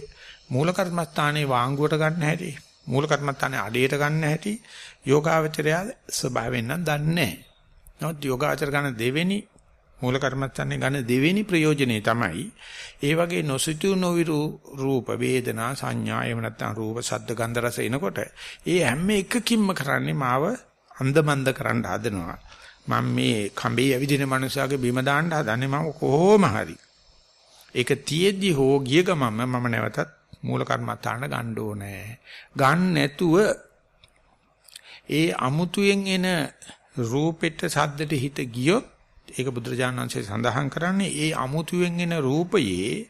මූල කර්මස්ථානයේ වාංගුවට ගන්න හැටි. මූල කර්මස්ථානයේ අඩේට ගන්න හැටි යෝගාවචරය ස්වභාවයෙන් නම් දන්නේ නැහැ. නමුත් යෝගාචර ගන්න දෙවෙනි මූල කර්මස්ථානයේ ගන්න දෙවෙනි ප්‍රයෝජනේ තමයි ඒ වගේ නොසිතු නොවිරු රූප වේදනා සංඥා එහෙම නැත්නම් රූප ශබ්ද ගන්ධ රස එනකොට ඒ හැම එකකින්ම කරන්නේ මාව අන්දමන්ද කරන්න හදනවා. මම මේ කඹේ ඇවිදින මනුස්සයාගේ බිම දාන්න හදන්නේ මම කොහොම හරි. ඒක තියෙද්දි හෝ ගිය ගමම මම නැවතත් මූල කර්මත්තාන ගන්න ඕනේ. ගන්න නැතුව ඒ අමුතුයෙන් එන රූපෙට සද්දට හිත ගියොත් ඒක බුදුරජාණන් වහන්සේ සඳහන් කරන්නේ ඒ අමුතුයෙන් එන රූපයේ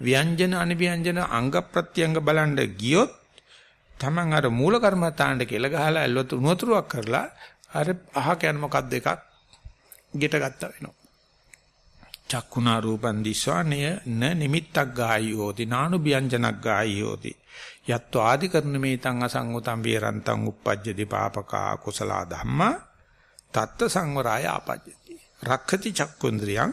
ව්‍යංජන අනිව්‍යංජන අංග ප්‍රත්‍යංග බලන්න ගියොත් Taman අර මූල කර්මත්තාන්ට කෙල ගහලා ඇල්ලුවත් උණුතුරුවක් කරලා අර අහක යන මොකක්ද එකක් ගෙට ගත්තා වෙනවා. චක්කුණා රූපං දිස්වානය න නිමිත්තක් ගායෝති නානු ව්‍යංජනක් ගායෝති යත්ව ආදි කරන මේතං අසංගතං විරන්තං uppajjati papaka kusala dhamma තත්ත සංවරාය ආපජ්ජති. රක්ඛති චක්කුන්ද්‍රියං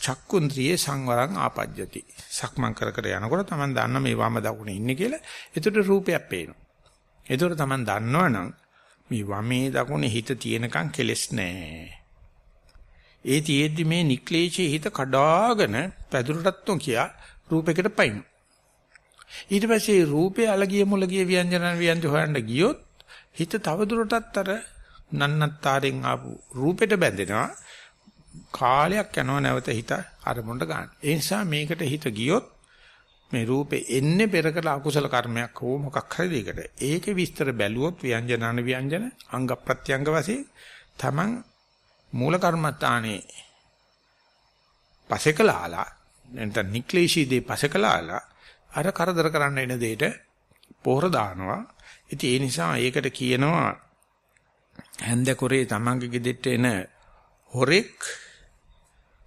චක්කුන්ද්‍රියේ සංවරං ආපජ්ජති. සක්මන් කර කර යනකොට Taman දන්න මේ වම දකුණේ ඉන්නේ කියලා එතකොට රූපයක් පේනවා. එතකොට Taman දන්නවනම් මේ වමේ දකුණේ හිත තියෙනකන් කෙලස් නැහැ ඒ තියෙද්දි මේ නික්ලේශී හිත කඩාගෙන පැදුරටත් නොකියා රූපයකට පයින්. ඊට පස්සේ රූපේ අලගිය මුලගිය ව්‍යංජන ව්‍යංජ හොයන්න ගියොත් හිත තවදුරටත් අර නන්නත්තාරෙන් ආපු රූපෙට බැඳෙනවා. කාලයක් යනවා නැවත හිත අරමුණට ගන්න. ඒ නිසා මේකට හිත ගියොත් මේ රූපේ එන්නේ පෙර කළ අකුසල කර්මයක් හෝ මොකක් හරි දෙයකට. ඒකේ විස්තර බැලුවොත් ව්‍යංජන අන ව්‍යංජන අංග ප්‍රත්‍යංග වශයෙන් තමන් මූල කර්මත්තානේ පසෙකලාලා නැත්නම් නික්ලේශී දේ පසෙකලාලා අර කරදර කරන්න එන දෙයට පොහොර දානවා. ඉතින් ඒ නිසා ඒකට කියනවා හැන්දකොරේ තමන්ගේ ගෙදෙට්ට එන හොරෙක්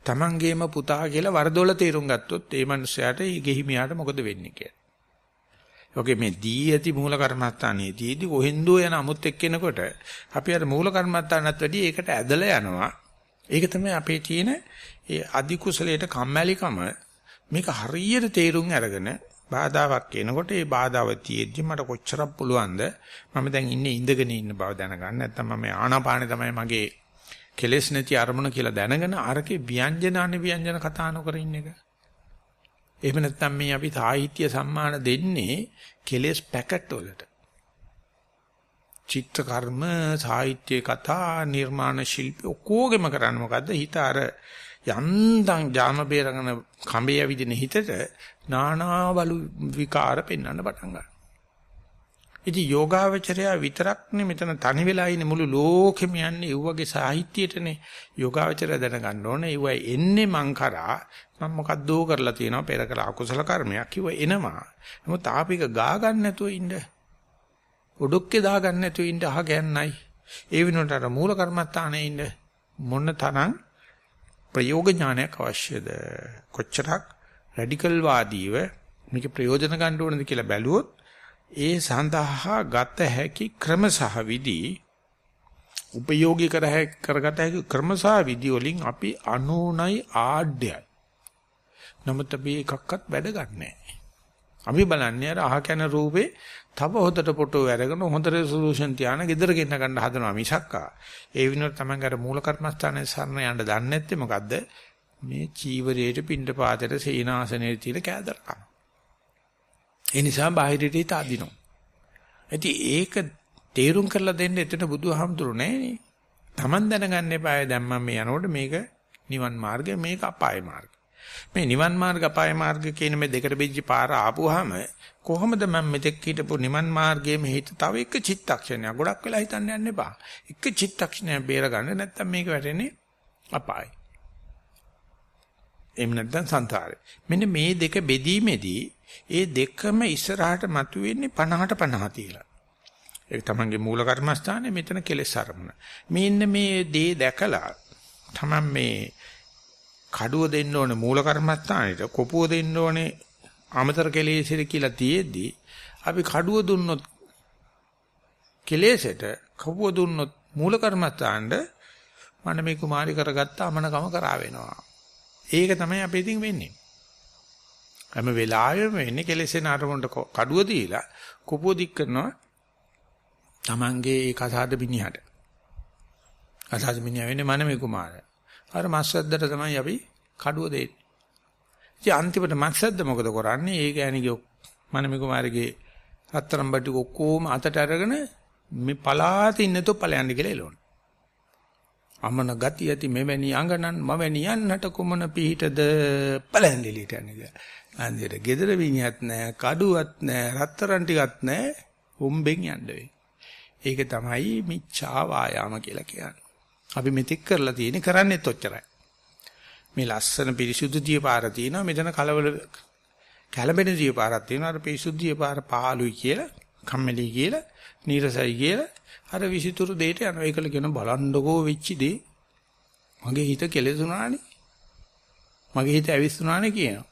තමන්ගේම පුතා කියලා වරදොල තීරුම් ගත්තොත් ඒ මනුස්සයාට ගෙහිමියාට මොකද වෙන්නේ කියලා. ඔගේ මේ දී ඇති මූල කර්මස්ථානයේදී කොහෙන්දෝ යන අමුත් එක්කෙනකොට අපි අර මූල කර්මස්ථානත් වැඩි ඒකට ඇදලා යනවා. ඒක තමයි අපේ තියෙන ඒ අදි කුසලයට කම්මැලිකම මේක හරියට තේරුම් අරගෙන බාධාවක් එනකොට ඒ බාධාව තියෙද්දි මට කොච්චරක් පුළුවන්ද? මම දැන් ඉන්නේ ඉඳගෙන ඉන්න බව දැනගන්න. නැත්නම් මම ආනාපානෙ තමයි මගේ කෙලෙස් නැති අරමුණ කියලා දැනගෙන අරකේ ව්‍යංජන අනිව්‍යංජන කතා නොකර ඉන්න එක. එහෙම නැත්නම් මේ අපි සාහිත්‍ය සම්මාන දෙන්නේ කෙලෙස් පැකට් වලට. චිත්‍ර කර්ම, සාහිත්‍ය කතා, නිර්මාණ ශිල්පී ඔක්කොගෙම කරන්නේ මොකද්ද? හිත අර යන්තම් ජාම බේරගෙන කඹේ ඇවිදින හිතට නානා බලු විකාර පෙන්වන්න පටන් ගන්නවා. ඉතින් යෝගාවචරය විතරක්නේ මෙතන තනි වෙලා ඉන්නේ. මුළු ලෝකෙම යන්නේ ඒ වගේ සාහිත්‍යයටනේ. යෝගාවචරය දැනගන්න ඕනේ. ඒ වයි එන්නේ මං කරා. මම මොකද්දෝ කරලා තියෙනවා? පෙර කළ අකුසල කර්මයක් කිව්ව එනවා. නමුත් ආපික ගා ගන්න නැතුව ඉන්න. ඔඩොක්කේ දා ගන්න නැතුව ඉන්න අහ ගන්නයි. ඒ වෙනුවට අර මූල කර්මත්තානේ ඉන්න මොන තරම් ප්‍රයෝග ඥානයක් අවශ්‍යද? කොච්චරක් රැඩිකල් වාදීව මේක ප්‍රයෝජන ගන්න ඕනද කියලා බැලුවොත් ඒ සඳහා ගත හැකි ක්‍රම සහ විදි උපයෝගී කර කරගත හැකි ක්‍රම සහ විදි වලින් අපි 99 ආඩ්‍යයි. නමුත් අපි එකක්වත් වැඩ ගන්නෑ. අපි බලන්නේ අර අහ කන රූපේ තව හොදට ෆොටෝ අරගෙන හොඳ රෙසලූෂන් තියාන ගෙදර ගෙන්න ගන්න හදනවා මිසක්කා. ඒ විනෝඩ තමයි අර මූල කර්මස්ථානයේ සරණ යන්න දන්නේ නැත්තේ මොකද්ද? මේ චීවරයේට පින්ඩ පාතේට සීනාසනයේ තියෙන කෑදරකම. ඒ නිසා බාහිරට හිත අදිනවා. ඉතින් ඒක තේරුම් කරලා දෙන්න එතන බුදුහාමුදුරු නෑනේ. Taman දැනගන්න එපා දැන් මම මේ යනකොට මේක නිවන් මාර්ගය මේක අපාය මාර්ගය. මේ නිවන් මාර්ග අපාය මාර්ග කියන මේ දෙකට බෙජ්ජි පාර ආපුවාම කොහොමද මම මෙතෙක් හිටපු නිවන් මාර්ගයේ මේ හිත තව එක චිත්තක්ෂණයක් ගොඩක් වෙලා හිතන්න යන්න එපා. එක චිත්තක්ෂණයක් බේර ගන්න නැත්තම් මේක වැටෙන්නේ අපායයි. එහෙම නැත්නම් සංසාරේ. මෙන්න මේ දෙක බෙදීමේදී ඒ දෙකම ඉස්සරහට මතුවෙන්නේ 50ට 50 තියලා. ඒක තමන්ගේ මූල කර්මස්ථානේ මෙතන කෙලෙස් අරමුණ. මේ ඉන්න මේ දේ දැකලා තමන් මේ කඩුව දෙන්න ඕනේ මූල කර්මස්ථානෙට කොපුව දෙන්න ඕනේ අමතර කෙලෙසිර කියලා තියෙද්දි අපි කඩුව දුන්නොත් කෙලෙසට කොපුව දුන්නොත් මූල කර්මස්ථානට මනමේ කුමාරි කරගත්ත අමනකම කරා වෙනවා. ඒක තමයි අපි ඉතින් වෙන්නේ. හැම වෙලාවෙම වෙන්නේ කෙලෙසෙන අරමුණට කඩුව දීලා කොපුව දික් කරනවා Tamange ඒ කසාද මිනිහට. කසාද මිනිහා වෙන්නේ මනමේ කුමාරයා. අර මස්සද්දට තමයි අපි කඩුව දෙන්නේ. ඉතින් අන්තිමට මස්සද්ද මොකද කරන්නේ? ඒ ගෑණිගේ මනමේ කුමාරගේ රත්තරන් බටි ඔක්කොම අතට අරගෙන මේ පලාතේ ඉන්නතෝ ඵලයන්දි කියලා එළවන. අමන ගති ඇති මෙවැනි අඟනන් මවැනි යන්නට කුමන පිහිටද ඵලයන්දිලිට යන්නේ. අන්දිර gedara විනියත් නැහැ, කඩුවත් නැහැ, රත්තරන් ටිකත් නැහැ. උම්බෙන් යන්න වෙයි. ඒක තමයි මිච්ඡා වායාම කියලා කියන්නේ. අපි මෙතෙක් කරලා තියෙන්නේ කරන්නේත් ඔච්චරයි. මේ ලස්සන පිරිසුදු දිය පාර තියෙනවා මෙතන කලවල කැළඹෙන දිය පාරක් තියෙනවා අර පිරිසුදු දිය පාර පහළුයි කියලා කම්මැලි කියලා නීරසයි කියලා අර විසිතුරු දෙයට යනවා. ඒකල කියන බලන්නකෝ වෙච්ච දේ. මගේ හිත කෙලෙසුනානේ මගේ හිත ඇවිස්සුනානේ කියනවා.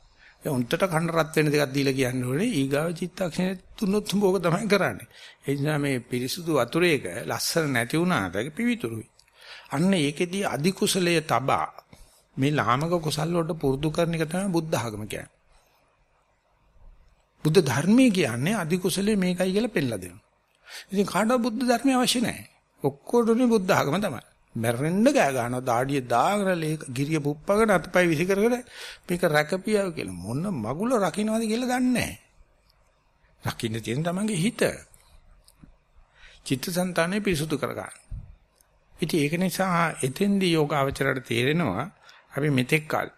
ඒ උන්ටට කන්න රත් වෙන දෙකක් දීලා කියන්න ඕනේ. ඊගාව චිත්තක්ෂණය තුනොත් උඹෝක තමයි කරන්නේ. ඒ නිසා මේ පිරිසුදු වතුරේක ලස්සන නැති වුණාට පිවිතුරුයි. අන්න ඒකෙදී අදි කුසලයේ තබා මේ ලාමක කුසල් වලට පුරුදු කරන එක තමයි බුද්ධ ආගම කියන්නේ. බුද්ධ ධර්මයේ කියන්නේ අදි කුසලයේ මේකයි කියලා පෙන්නලා දෙනවා. ඉතින් කාටවත් බුද්ධ ධර්මය අවශ්‍ය නැහැ. ඔක්කොටම බුද්ධ ආගම තමයි. මැරෙන්න ගෑ ගන්නවා දාඩිය දාගෙන ලේක ගිරිය පුප්පගෙන අතපය විසි කරගෙන මේක රැකපියව කියලා මොන මගුල රකින්නවද කියලා දන්නේ නැහැ. රකින්න තියෙන තමන්ගේ හිත. චිත්තසංතානෙ පිරිසුදු කරගන්න. ඉතින් ඒක නිසා එතෙන්දී යෝගාවචරයට තේරෙනවා අපි මෙතෙක් කල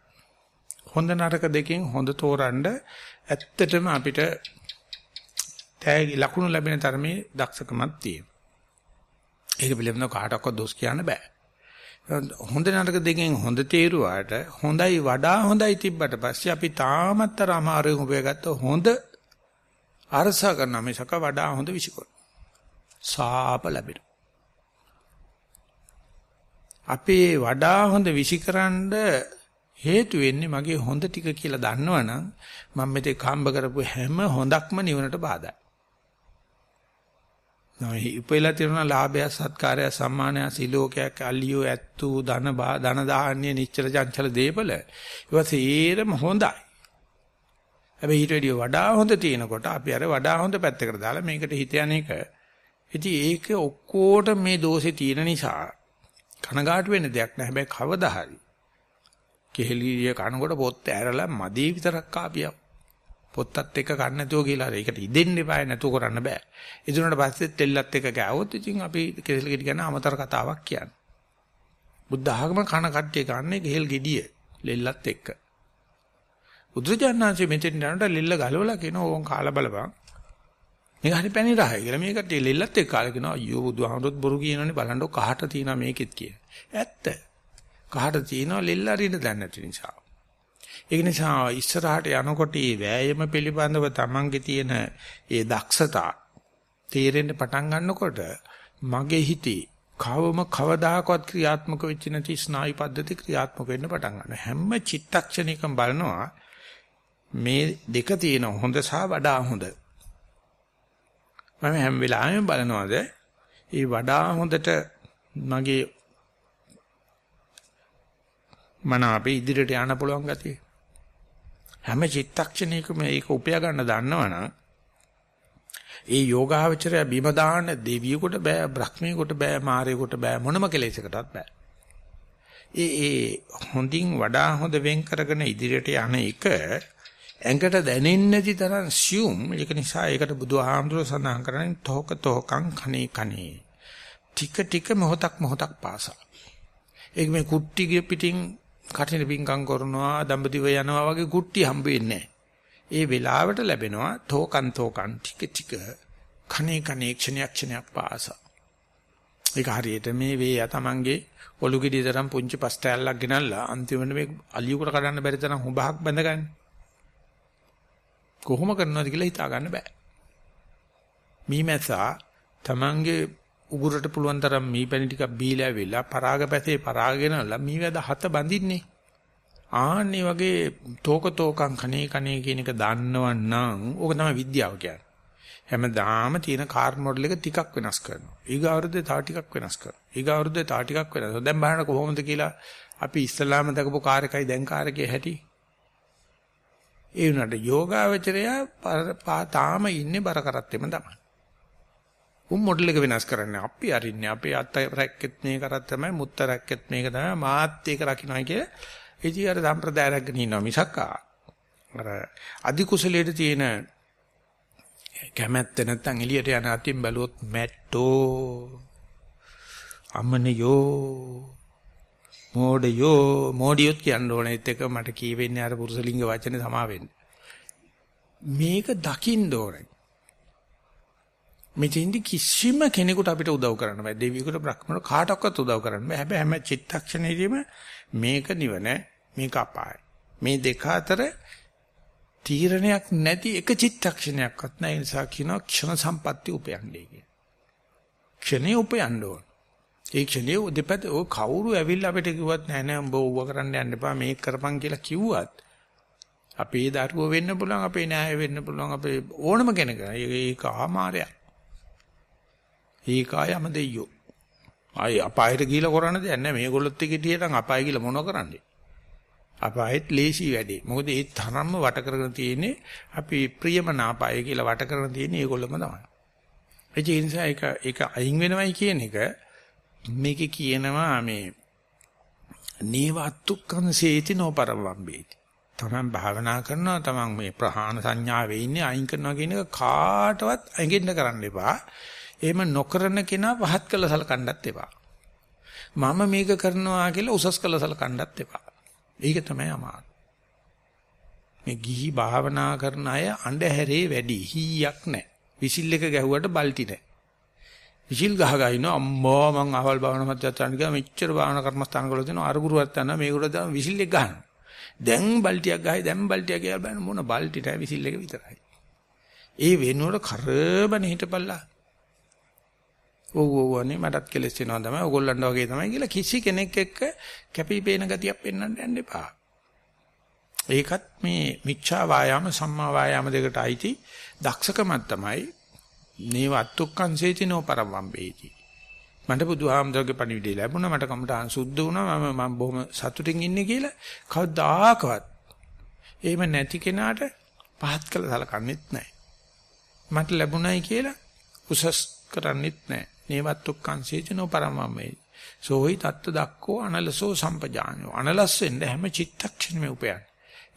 හොඳ නරක දෙකෙන් හොඳ තෝරන්න ඇත්තටම අපිට තෑගි ලකුණු ලැබෙන තරමේ දක්ෂකමක් තියෙනවා. ඒක පිළිබඳව කාටවත් දොස් කියන්න බෑ. හොඳ නරක දෙකෙන් හොඳ තේරුවාට හොඳයි වඩා හොඳයි තිබ්බට පස්සේ අපි තාමත් අර අමාරුවෙන් උපයගත්ත හොඳ අරසා කරන මිසක වඩා හොඳ විසිකොන. සාප ලැබෙනවා. අපේ වඩා හොඳ විසිකරන්න හේතු වෙන්නේ මගේ හොඳ ටික කියලා දන්නවනම් මම මෙතේ කම්බ කරපු හැම හොඳක්ම නිවනට බාධායි. නයි උපෙලා තිරන ලාභය සත්කාරය සම්මානය සිලෝකයක් අල්ලියෝ ඇත්තු ධන ධන දාහන්නේ නිච්චල චංචල දීපල ඒවා සේරම හොඳයි. හැබැයි ඊට වැඩිය වඩා හොඳ තියෙනකොට අපි අර වඩා හොඳ පැත්තකට දාලා මේකට හිත යන්නේක. ඉතින් ඒක ඔක්කොට මේ දෝෂේ තියෙන නිසා කනගාටු වෙන්න දෙයක් නැහැ. හැබැයි කවදා හරි කෙහෙලිය කනකොට පොත් ඇරලා මදි විතරක් කාපියක්. පොත්තත් එක්ක කන්න නැතුව කියලා හරි ඒකට ඉදෙන්න එපායි නැතුව කරන්න බෑ. ඉදුණාට පස්සේ තෙල්ලත් එක්ක ගෑවොත් ඉතින් අපි කෙහෙල් ගෙඩි ගැන අමතර කතාවක් කියන්නේ. බුද්ධ ආගම කන කට්ටිය කන්නේ කෙහෙල් ගෙඩිය ලෙල්ලත් එක්ක. බුදුජානනාංශයේ මෙතෙන් යනට ලෙල්ල ගලවලා කියන ඕන් කාලා බලපන්. මේක හරි පැණි රහයි කියලා මේකට ලෙල්ලත් එක්ක කාලා කියනවා අයියෝ බුදුහාමුදුරුවෝ බොරු කියනෝනේ බලන්න කහට තියෙනවා මේකෙත් කිය. ඇත්ත. කහට තියෙනවා ලෙල්ල අරින්න දැන නැති නිසා. ඒක නිසා ඉස්සරහට යනකොට මේ වෑයම පිළිබඳව Tamange තියෙන ඒ දක්ෂතා තේරෙන්න පටන් ගන්නකොට මගේ හිතේ කවම කවදාකවත් ක්‍රියාත්මක වෙච්ච නැති ස්නායු පද්ධති ක්‍රියාත්මක වෙන්න පටන් ගන්නවා. හැම චිත්තක්ෂණයකම බලනවා මේ දෙක තියෙන හොඳ සහ වඩා හොඳ. මම හැම වෙලාවෙම බලනවාද ඒ වඩා හොඳට මගේ මන අපේ ඉදිරියට යන්න පුළුවන් ගතිය. හැම චිත්තක්ෂණයකම ඒක උපයා ගන්න දන්නවනම් ඒ යෝගාවචරය බිම දාන්න දෙවියෙකුට බෑ බ්‍රහ්මියෙකුට බෑ මාරයෙකුට බෑ මොනම කෙලෙසකටවත් බෑ. ඒ ඒ හොඳින් වඩා හොඳ වෙන් කරගෙන ඉදිරියට යන එක ඇඟට දැනෙන්නේ නැති තරම් සියුම්. ඒක නිසා ඒකට බුදුහාමුදුරුවෝ සඳහන් කරන්නේ තෝක තෝකං කනේ කනේ ටික ටික මොහොතක් මොහොතක් පාසා. ඒක මේ කුට්ටි ගිය පිටින් කටින පිංකම් කරනවා දඹදිව යනවා වගේ කුට්ටි හම්බ වෙන්නේ ඒ වෙලාවට ලැබෙනවා තෝකන් තෝකන් ටික ටික කනේ කනේ ක්ෂණයක් ක්ෂණයක් පාසා. ඒක හරියට මේ වේ තමන්ගේ ඔලු ගෙඩිය තරම් පුංචි පස්තැල්ලක් ගෙනල්ලා අන්තිමට මේ අලියුකට කඩන්න බැරි තරම් හුඹහක් බැඳගන්නේ. කොහොම කරනවද කියලා හිතා ගන්න බෑ. මීමැසා Tamange උගුරට පුළුවන් තරම් මීපැණි ටිකක් බීලා වෙලා පරාගපැතේ පරාගෙනලා මීවැද හත බඳින්නේ. ආන්නේ වගේ තෝක තෝකං කනේ කනේ කියන එක දන්නවනම් ඕක තමයි විද්‍යාව කියන්නේ. හැමදාම තියෙන කාර් මොඩල් එක ටිකක් වෙනස් කරනවා. ඊගාවරුද්දේ තව ටිකක් වෙනස් කරනවා. ඊගාවරුද්දේ තව ටිකක් වෙනස්. දැන් බලන්න කොහොමද කියලා අපි ඉස්සලාම දකපු කාර් එකයි දැන් කාර් එකේ හැටි. ඒ වුණාට යෝගාවචරය තාම ඉන්නේ බර කරත්තෙම තමයි. උන් මොඩල් එක වෙනස් කරන්නේ. අපි අරින්නේ. අපේ අත් රැක්කෙත් මේ කරත් තමයි මුත්ත රැක්කෙත් මේක තමයි මාත් ඒක රකින්නයි කිය. ඉතින් අර සම්ප්‍රදාය රැගෙන ඉන්නවා මිසක් අර අධි කුසලයේ තියෙන කැමැත්ත නැත්තම් එළියට යන අතින් බැලුවොත් මැට්ටෝ අමනියෝ මෝඩයෝ මෝඩියොත් කියන්න ඕනේ. ඒත් එක මට කියවෙන්නේ අර පුරුෂලිංග වචනේ සමා වෙන්න මේක දකින්න ඕනේ. මෙතෙන්දි කිසිම කෙනෙකුට අපිට උදව් කරන්න බෑ දෙවියෙකුට බ්‍රහ්මණයට කාටවත් උදව් කරන්න බෑ හැබැයි හැම චිත්තක්ෂණෙදීම මේක නිවන මේක අපාය මේ දෙක අතර තීරණයක් නැති එක චිත්තක්ෂණයක්වත් නැහැ. ඒ නිසා කියනවා ක්ෂණ සම්පatti උපයන්නේ කියන. ක්ෂණේ උපයන්න ඕන. ඒ ක්ෂණේ දෙපැත්ත ඔය කවුරු ඇවිල්ලා අපිට කිව්වත් නෑ නෑ උඹ ඌව කරන්න යන්න එපා මේක කරපන් කියලා කිව්වත් අපේ දරුවෝ වෙන්න පුළුවන් අපේ නෑ වෙන්න පුළුවන් අපේ ඕනම කෙනෙක්. ඒක ආමාරයක්. ඒකයි දෙයියෝ. ආයි අපායට ගිහිලා කරන්න දෙයක් නෑ මේගොල්ලොත් එක්ක හිටියනම් අපාය ගිහිලා මොනව කරන්නේ? අපායෙත් ලේසි වැඩේ. මොකද ඒ තරම්ම වට කරගෙන තියෙන්නේ අපි ප්‍රියමනාපය කියලා වට කරගෙන තියෙන්නේ ඒගොල්ලම තමයි. ඒ නිසා ඒක ඒක අයින් වෙනවයි කියන එක මේකේ කියනවා මේ නේව අත්තුක්කං සේති නොපරවම්බේති. තමන් භාවනා කරනවා තමන් මේ ප්‍රහාණ සංඥාවේ ඉන්නේ අයින් කරනවා කියන එක කාටවත් ඇඟෙන්න කරන්න එපා. එහෙම නොකරන කෙනා පහත් කළ සලකන්නත් එපා. මම මේක කරනවා කියලා උසස් කළ සලකන්නත් එපා. ඒක තමයි අමාරු. මේ ගිහි භාවනා කරන අය අඬහැරේ වැඩි හීයක් නැහැ. විසිල් එක ගැහුවට බල්ටි නැහැ. විසිල් ගහ ගහ ඉන්න අම්මෝ මං අහවල් භාවනා මධ්‍යස්ථාන ගියා මෙච්චර භාවනා කර්මස්ථාන වල තියෙන අරුගුරුවත් යනවා මේකට දැන් විසිල් එක ගහනවා. දැන් බල්ටියක් ගහයි දැන් බල්ටියක් කියලා බලන්න මොන බල්ටිට විසිල් එක විතරයි. ඒ වෙනුවට කරබන හිටපල්ලා. ඔව් ඔව් අනේ මටත් කෙලස් වෙනවා තමයි. ඕගොල්ලන්ට වගේ තමයි කියලා කිසි කෙනෙක් එක්ක කැපිපේන ගතියක් පෙන්වන්න යන්න එපා. ඒකත් මේ මිච්ඡා වායාම සම්මා වායාම දෙකට අයිති දක්ෂකමක් තමයි නේව අත්තුක්කංසේති නෝ පරවම්බේති. මට බුදුහාමුදුරගේ පණිවිඩය ලැබුණා මට කමටහන් සුද්ධ වුණා මම මම බොහොම සතුටින් ඉන්නේ කියලා කවදාකවත් එහෙම නැති කෙනාට පහත් කළ සලකන්නේත් නැහැ. මට ලැබුණයි කියලා උසස් කරන්නේත් නැහැ. නේවත්තුක්කංසේචනෝ පරමම්මේ සෝහි තත්ත දක්කෝ අනලසෝ සම්පජානෝ. අනලස් වෙන්න හැම චිත්තක්ෂණෙම උපයන්නේ.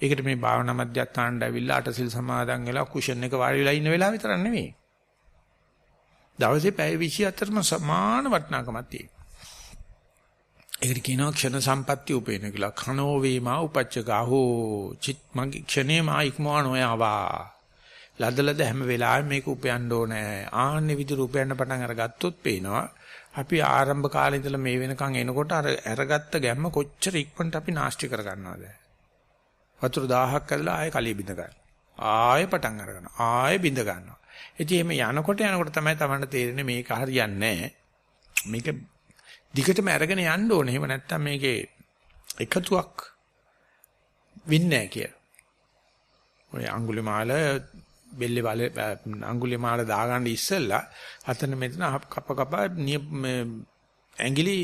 ඒකට මේ භාවනා මධ්‍යස්ථානට ඇවිල්ලා අටසිල් සමාදන් වෙලා කුෂන් එක වාඩි වෙලා ඉන්න වෙලාව විතරක් නෙවෙයි දවසේ පැය 24ම සමාන වටිනාකමක් තියෙනවා. ඒකට කියනවා ක්ෂණ සම්පatti උපේන කියලා. කනෝ වේමා උපච්චගාහෝ චිත් මගේ ක්ෂණේ මා ඉක්මවන ආවා ලදලද හැම වෙලාවෙම මේක උපයන්න ඕනේ. ආන්නේ විදිහට උපයන්න පටන් අරගත්තොත් පේනවා අපි ආරම්භ කාලේ ඉඳලා මේ වෙනකන් එනකොට අර අරගත්ත ගැම්ම කොච්චර ඉක්මනට අපි නාස්ති කර ගන්නවද? වතුර 1000ක් ඇදලා ආයෙ කලිය බිඳ ගන්න. ආයෙ පටන් අරගන්න. ආයෙ බිඳ ගන්නවා. ඉතින් මේ යනකොට යනකොට තමයි Tamanට තේරෙන්නේ මේක හරියන්නේ නැහැ. මේක දිගටම අරගෙන යන්න ඕනේ. එහෙම නැත්නම් මේකේ එකතුවක් වෙන්නේ නැහැ කියලා. ඔය අඟුලිමාල බෙල්ලේ වල අඟුලිමාල දාගන්න ඉස්සෙල්ලා අතන මෙතන කප කප ඇඟිලි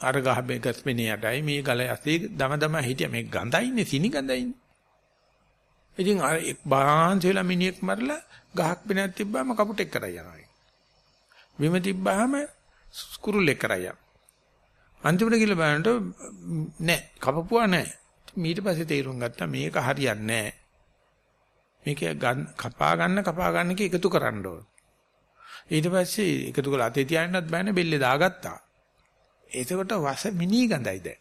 අර ගහ බෙගස් මෙනේ යටයි මේ ගල ඇසේ දම දම හිටිය. මේ ගඳයිනේ සිනි ගඳයිනේ ඉතින් අර එක් බාහන්ස වෙලා මිනිහෙක් මරලා ගහක් පිනක් තිබ්බම කපුටෙක් කරයි යනවා විම තිබ්බහම කුරුල්ලෙක් කරයි යනවා. අන්තිමට ගිහලා බලනකොට නෑ කපපුවා නෑ. ඊට පස්සේ තේරුම් ගත්තා මේක හරියන්නේ නෑ. මේක කපා ගන්න කපා ගන්න කි එකතු කරන්න ඕන. ඊට පස්සේ එකතු කරලා අතේ තියාන්නත් බෑනේ බෙල්ලේ දාගත්තා. එතකොට වස මිනි ගඳයි දැන්.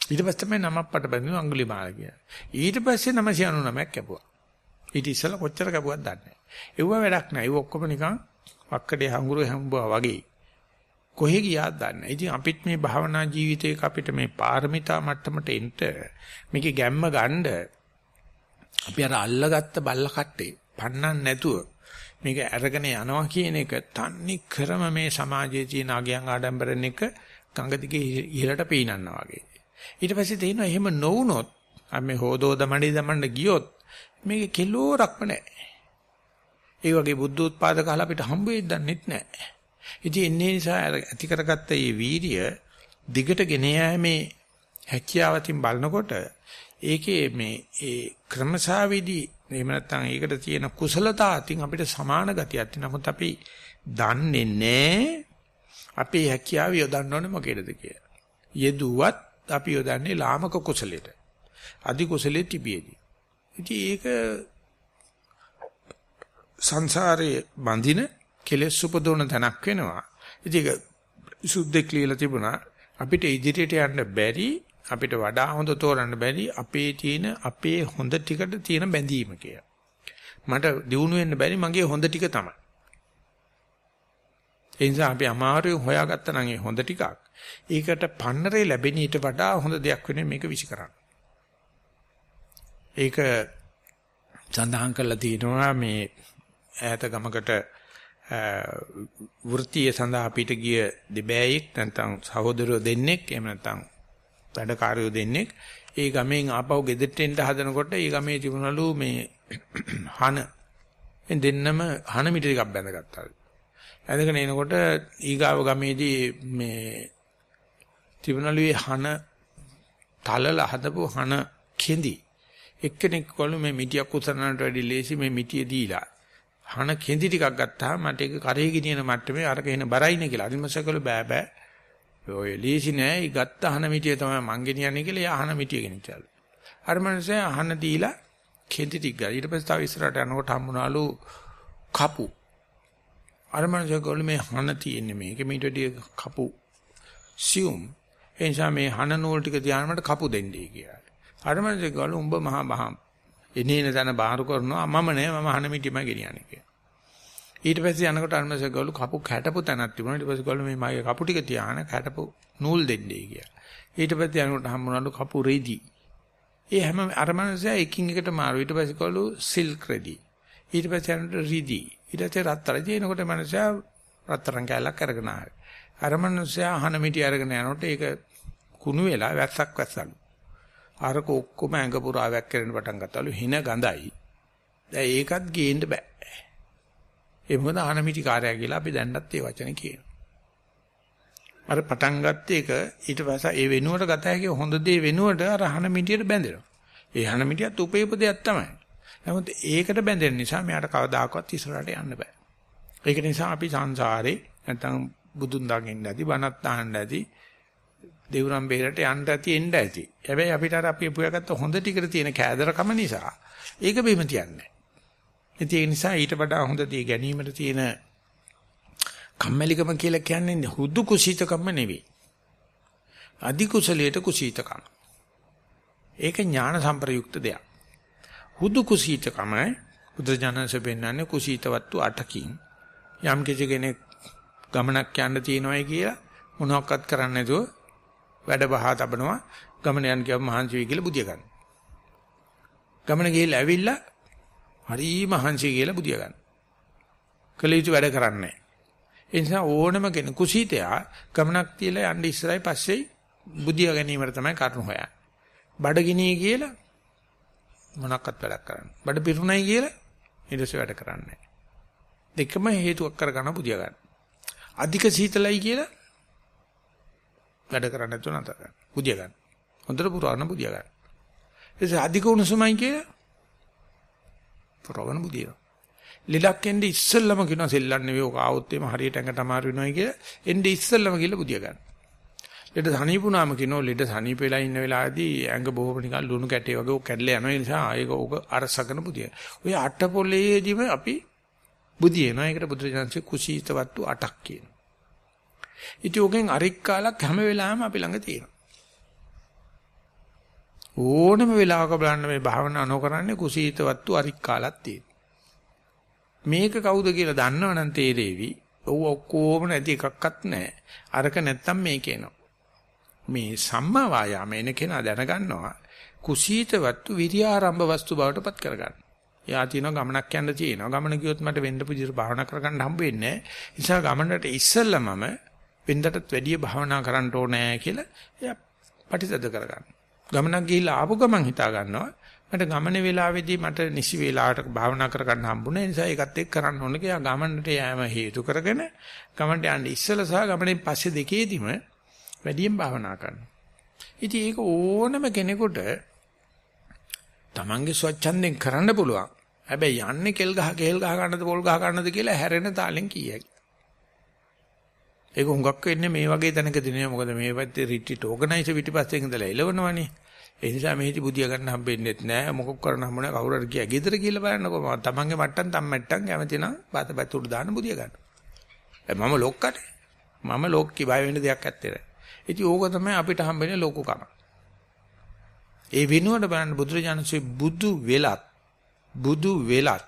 ඊට පස්සේ තමයි නමක් පට බැඳිනු අඟුලිමාල කියලා. ඊට පස්සේ 999ක් කැපුවා. ඊට ඉස්සෙල්ලා කොච්චර කැපුවද දන්නේ නැහැ. ඒව වැඩක් නැහැ. ඒව ඔක්කොම නිකන් වක්කඩේ හංගුරු හැම්බුවා වගේ. කොහෙ ගියාද දන්නේ නැහැ. ඉතින් අපිත් මේ භාවනා ජීවිතයක අපිට මේ පාරමිතා මට්ටමට එන්න මේකේ ගැම්ම ගන්න අපි අර අල්ලගත්ත බල්ල කට්ටේ පන්නන්න නැතුව මේක අරගෙන යනවා කියන එක තන්නේ ක්‍රම මේ සමාජයේ තියෙන අගයන් ආඩම්බරන එක ගඟ දිගේ ඉහළට පීනන්නා වගේ. ඊට පස්සේ තේිනවා එහෙම නොවුනොත් අපි හොදෝ දමණි දමන්න ගියොත් මේක කිලෝරක්ම නැහැ. ඒ වගේ බුද්ධ උත්පාද කාලා අපිට හම්බ වෙද්දන්නෙත් නැහැ. ඉතින් එන්නේ නිසා ඇති කරගත්ත මේ වීරිය දිගට ගෙන යෑමේ හැකියාවකින් බලනකොට ඒකේ මේ ඒ ක්‍රමසාවිදි එහෙම නැත්නම් ඒකට තියෙන කුසලතා අතින් අපිට සමාන ගතියක් තියෙනවා. නමුත් අපි දන්නේ නැහැ අපේ හැකියාව යොදන්න ඕනේ මොකේද කියලා. යෙදුවත් අපි යොදන්නේ ලාමක කුසලෙට. අධි කුසලෙ තිබියදී. ඉතින් ඒක සංසාරයේ බඳින කෙලෙස් උපදවන තැනක් වෙනවා. ඉතින් ඒක සුද්ධෙක් ලියලා තිබුණා අපිට ඉදිරියට යන්න බැරි අපිට වඩා හොඳ තෝරන්න බැරි අපේ තියෙන අපේ හොඳ ටිකට තියෙන බැඳීම කියලා. මට දිනු වෙන්න බැරි මගේ හොඳ ටික තමයි. ඒ නිසා අපි අමාරුවෙන් හොයාගත්තා නම් ඒ හොඳ ටිකක්. ඒකට පන්නරේ ලැබෙන ඊට වඩා හොඳ දෙයක් වෙන මේක විසි කරන්න. ඒක සඳහන් කරලා තියෙනවා මේ ඈත ගමකට වෘත්තීය සඳහා පිට ගිය දෙබෑයෙක් නැත්නම් සහෝදරයෝ දෙන්නෙක් එහෙම නැත්නම් වැඩකාරයෝ දෙන්නෙක්. ඒ ගමෙන් ආපහු ගෙදරට එන්න හදනකොට ඒ ගමේ තිබුණලු මේ [clears throat] හන. දෙන්නම හන මිටි ටිකක් බැඳගත්තා. ඇඳගෙන එනකොට ඊගාව ගමේදී මේ තිබුණලු මේ හන තලල හදපු හන කෙඳි. එක්කෙනෙක් කළු මේ මිටියක් උසනනට වැඩි ලේසි මේ මිටිය දීලා. හන කෙඳි ටිකක් ගත්තාම මට ඒක කරේ ගිනින මට්ටමේ අරක එන බරයිනේ කියලා. අනිමසකල බෑ බෑ. ඔය ලීසි නෑ. ඊ ගත්ත අහන මිටිය තමයි මං ගෙනියන්නේ කියලා එයා අහන මිටිය ගෙනිච්චාලු. අර මනුස්සයා අහන දීලා කෙන්ති ටික ගා. ඊට පස්සේ තව ඉස්සරහට යනකොට හම්බුනාලු කපු. අර මනුස්සයා ගොල්ල මේ හන තියෙන්නේ මේක මීට වැඩිය කපු සියුම්. ඒ නිසා මේ හන නූල් ටික තියාන මට කපු දෙන්නයි කියලා. අර මනුස්සයා ගොල්ල උඹ මහා මහා එනේන තන බාරු කරනවා මම නෑ මම හන මිටිම ගෙනියන්නේ කියලා. ඊට පස්සේ යනකොට අරමස ගලු කපු කැටපු තැනක් තිබුණා. ඊට පස්සේ ගලු මේ මගේ කපු ටික තියාන කැටපු නූල් දෙන්නේ කියලා. ඊට පස්සේ යනකොට හම්බුනාලු කපු රෙදි. ඒ හැම අරමනසයා එකින් එකට මාරු. ඊට පස්සේ ගලු සිල්ක් රෙදි. ඊට පස්සේ යනකොට රිදි. ඊට පස්සේ රත්තරන් දිනකොට මනසයා රත්තරන් කැලක් අරගෙන ආවේ. අරමනසයා අහන මිටි අරගෙන යනකොට ඒක කුණු වෙලා වැස්සක් වැස්සලු. අරක ඔක්කොම ඇඟ පුරා වැක් කරන්න පටන් ගත්තලු. හින ගඳයි. දැන් ඒකත් ගේන්න බෑ. ඒ මොකද ආනමිටි කාර්යය කියලා අපි දැන්නත් ඒ වචනේ කියනවා. අර පටන් ගත්ත එක ඊට පස්සේ ඒ වෙනුවට ගත හැකි හොඳ දේ වෙනුවට අර හන මිටියට බැඳෙනවා. ඒ හන මිටියත් උපේපදයක් තමයි. නමුත් ඒකට බැඳෙන නිසා මෙයාට කවදාකවත් ඉස්සරහට යන්න බෑ. ඒක නිසා අපි සංසාරේ නැත්තම් බුදුන් දකින්න ඇති, බණත් අහන්න ඇති, දෙවුරම් බේරට යන්න ඇති, එන්න ඇති. හැබැයි අපිට අර අපි පුයාගත්ත හොඳ ටිකට තියෙන කෑදරකම නිසා ඒක බෙම තියන්නේ ඒ නිසා ඊට වඩා හොඳ දේ ගැනීමට තියෙන කම්මැලිකම කියලා කියන්නේ හුදු කුසීතකම නෙවෙයි. අධි කුසලයට කුසීතකම. ඒක ඥාන සම්ප්‍රයුක්ත දෙයක්. හුදු කුසීතකම බුදුජානක පෙන්නන්නේ කුසීතවත්තු අටකින් යම් කෙනෙක් ගමනක් යන්න තියෙනවායි කියලා මොනවක්වත් කරන්නේ නැතුව වැඩ බහා තබනවා ගමන යන කියව මහන්සි වෙයි කියලා බුදිය ගන්න. ගමන ගිහිල්ලා ඇවිල්ලා හරි මහන්සි කියලා බුදිය ගන්න. කළ යුතු වැඩ කරන්නේ ඒ නිසා ඕනම කෙනෙකු කුසීතයා ගමනක් තියලා යන්න ඉස්සරයි පස්සේ බුදිය ගැනීමට තමයි කරුණ හොයන්නේ. බඩගිනී කියලා මොනක්වත් වැඩක් කරන්න. බඩ පිරුණයි කියලා ඊටසේ වැඩ කරන්නේ දෙකම හේතුවක් කරගන්න බුදිය ගන්න. අධික සීතලයි කියලා වැඩ කරන්න නැතුව නැතර ගන්න. බුදිය ගන්න. හොඳට පුරවන්න බුදිය ගන්න. ඒ අධික උණුසුමයි කියලා පුරවන බුදියනවා. ලෙඩක් එන්නේ ඉස්සෙල්ලම කියනවා සෙල්ලම් නෙවෙයි ඔක ආවොත් එimhe හරියට ඇඟට අමාරු වෙනවා කියලා එන්නේ ඉස්සෙල්ලම කියලා බුදිය ගන්න. ලෙඩ සනීපුණාම කියනවා ලෙඩ සනීප වෙලා ඉන්න වෙලාවේදී ඇඟ බොහොම නිකන් ලුණු කැටේ වගේ ඔක කැඩලා යනවා ඒ නිසා ඒක ඕක අරසගෙන බුදිය. ඔය අට පොලේදීම අපි බුදියනවා. ඒකට බුදුරජාන්සේ කුසීතවත්තු අටක් කියනවා. ඉතින් ඔකෙන් අරික් කාලක් හැම වෙලාවෙම අපි ළඟ තියෙනවා. ඕනම වෙලාවක බලන්න මේ භාවනා නොකරන්නේ කුසීතවත්තු අරික් කාලක් තියෙන. මේක කවුද කියලා දන්නවනම් තේරෙවි. ඔව් ඔක්කොම නැති එකක්වත් නැහැ. අරක නැත්තම් මේක එනවා. මේ සම්මා වායාම එන කෙනා දැනගන්නවා කුසීතවත්තු විරියාරම්භ වස්තු බවට පත් කරගන්න. එයා තියෙනවා ගමනක් යන්න තියෙනවා. ගමන ගියොත් මට වෙන්න පුදියට භාවනා කරගන්න හම්බ වෙන්නේ නැහැ. ඒ නිසා ගමනට ඉස්සෙල්ලා මම වෙන්නටත් වැඩිය භාවනා කරන්න ඕනේ කියලා එයා පටිසද කරගන්න. ගමනක් ගිහිල්ලා ආපු ගමන් හිතා ගන්නවා මට ගමනේ වෙලාවේදී මට නිසි වෙලාවට භාවනා කරගන්න හම්බුනේ නිසා ඒකත් එක්ක කරන්න ඕනේ කියලා ගමනට යෑම හේතු කරගෙන ගමනට යන්න ඉස්සෙල්ලා සහ ගමනේ පස්සේ දෙකේදීම වැඩියෙන් භාවනා කරනවා. ඉතින් ඒක ඕනම කෙනෙකුට Tamange ස්වච්ඡන්දෙන් කරන්න පුළුවන්. හැබැයි යන්නේ කෙල් ගහ කෙල් ගහ ගන්නද පොල් ගහ ගන්නද කියලා හැරෙන තාලෙන් කීයයි. ඒක හුඟක් වෙන්නේ මේ වගේ තැනකදී නේ මොකද මේ පැත්තේ රිට්‍රීට් ඕගනයිසර් පිටිපස්සෙන් ඉඳලා එලවනවනේ. ඒ නිසා මෙහිදී බුදියා ගන්න හම්බෙන්නේත් නැහැ. මොකක් කරන්න හම්බුනේ කවුරු හරි ගියා ගෙදර කියලා බලන්නකො මම තමන්ගේ මට්ටම් තම්මැට්ටම් කැමති නම් බත බත උඩ දාන්න බුදියා ගන්න. මම ලොක්කට. මම ලොක්කි බය වෙන්න දෙයක් ඇත්තේ නැහැ. ඉතින් ඕක තමයි අපිට හම්බෙන්නේ ලොකුකම. ඒ වෙනුවට බලන්න බුදුරජාණන්සේ බුදු වෙලත් බුදු වෙලත්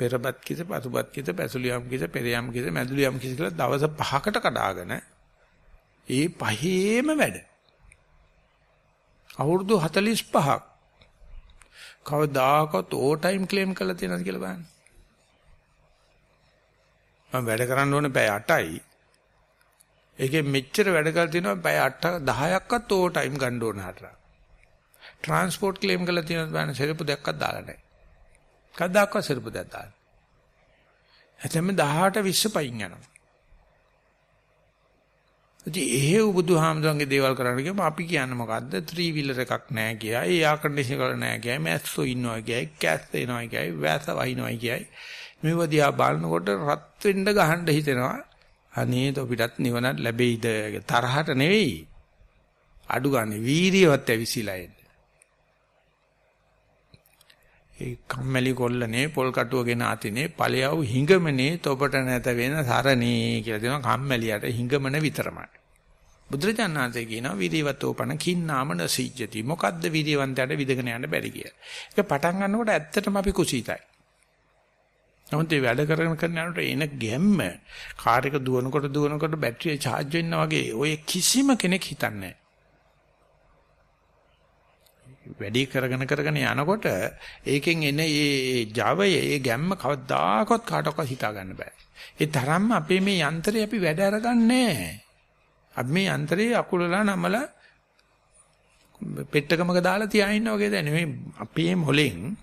පෙරපත් කිස පසුපත් කිස පැසුලියම් කිස පෙරයම් කිස මැදුලියම් කිස කියලා දවස් පහකට කඩාගෙන ඒ පහේම වැඩ අවුරුදු 45ක් කවදාකවත් ඕ ටයිම් ක්ලේම් කරලා තියෙනවද කියලා බලන්න. මම වැඩ කරන්න ඕනේ පැය 8යි. ඒකෙන් මෙච්චර වැඩ කරලා තියෙනවා පැය 8 10ක්වත් ඕ ටයිම් ගන්න ඕන හතර. ට්‍රාන්ස්පෝර්ට් ක්ලේම් කරලා තියෙනවද බලන්න සෙරපු දෙකක්වත් දාලා නැහැ. කවදාකවත් සෙරපු දෙකක් දාලා. එතෙම 18 20 පයින් යනවා. ඉතින් එහෙව් බුදුහාමුදුරන්ගේ දේවල් කරන්න ගියම අපි කියන්නේ මොකද්ද? ත්‍රී වීලර් එකක් නැහැ කියයි, එයා කන්ඩිෂන් කරලා නැහැ කියයි, මැස්සෝ ඉන්නවා කියයි, කැස් එනවා කියයි, වැස වහිනවා කියයි. මේව දිහා බලනකොට රත් වෙන්න ගහන්න හිතෙනවා. අනේ තොපිටත් නිවනක් ලැබෙයිද? තරහට නෙවෙයි. අඩු ගන්න වීරියවත් ඇවිසිලා එන්න. ඒ කම්මැලි කොල්ලනේ පොල් කටුවගෙන ආතිනේ ඵලයව හිඟමනේ තොපට නැත වෙන සරණී කියලා දෙනවා කම්මැලියට හිඟමන විතරමයි. බුදුරජාණන්සේ කියනවා විරිවතෝපන කින්නාමන සීජ්ජති. මොකද්ද විරියවන්තයට විදගෙන යන්න බැරි කියලා. ඒක පටන් ගන්නකොට ඇත්තටම අපි කුසීතයි. නමුත් මේ වැඩ කරගෙන කරන යනකොට එන ගැම්ම කාර් එක දුවනකොට දුවනකොට බැටරිය charge වෙනවා වගේ ඔය කිසිම කෙනෙක් හිතන්නේ නැහැ. වැඩි කරගෙන කරගෙන යනකොට ඒකෙන් එන ඒ Java ඒ ගැම්ම කවදාකවත් කාටවත් හිතා ගන්න බෑ. ඒ තරම්ම අපේ මේ යන්ත්‍රය අපි වැඩ අරගන්නේ අපි මේ යන්ත්‍රයේ අකුලලා නමලා පෙට්ටකමක දාලා තියා ඉන්නා වගේ දැන මේ අපේ මොලෙන්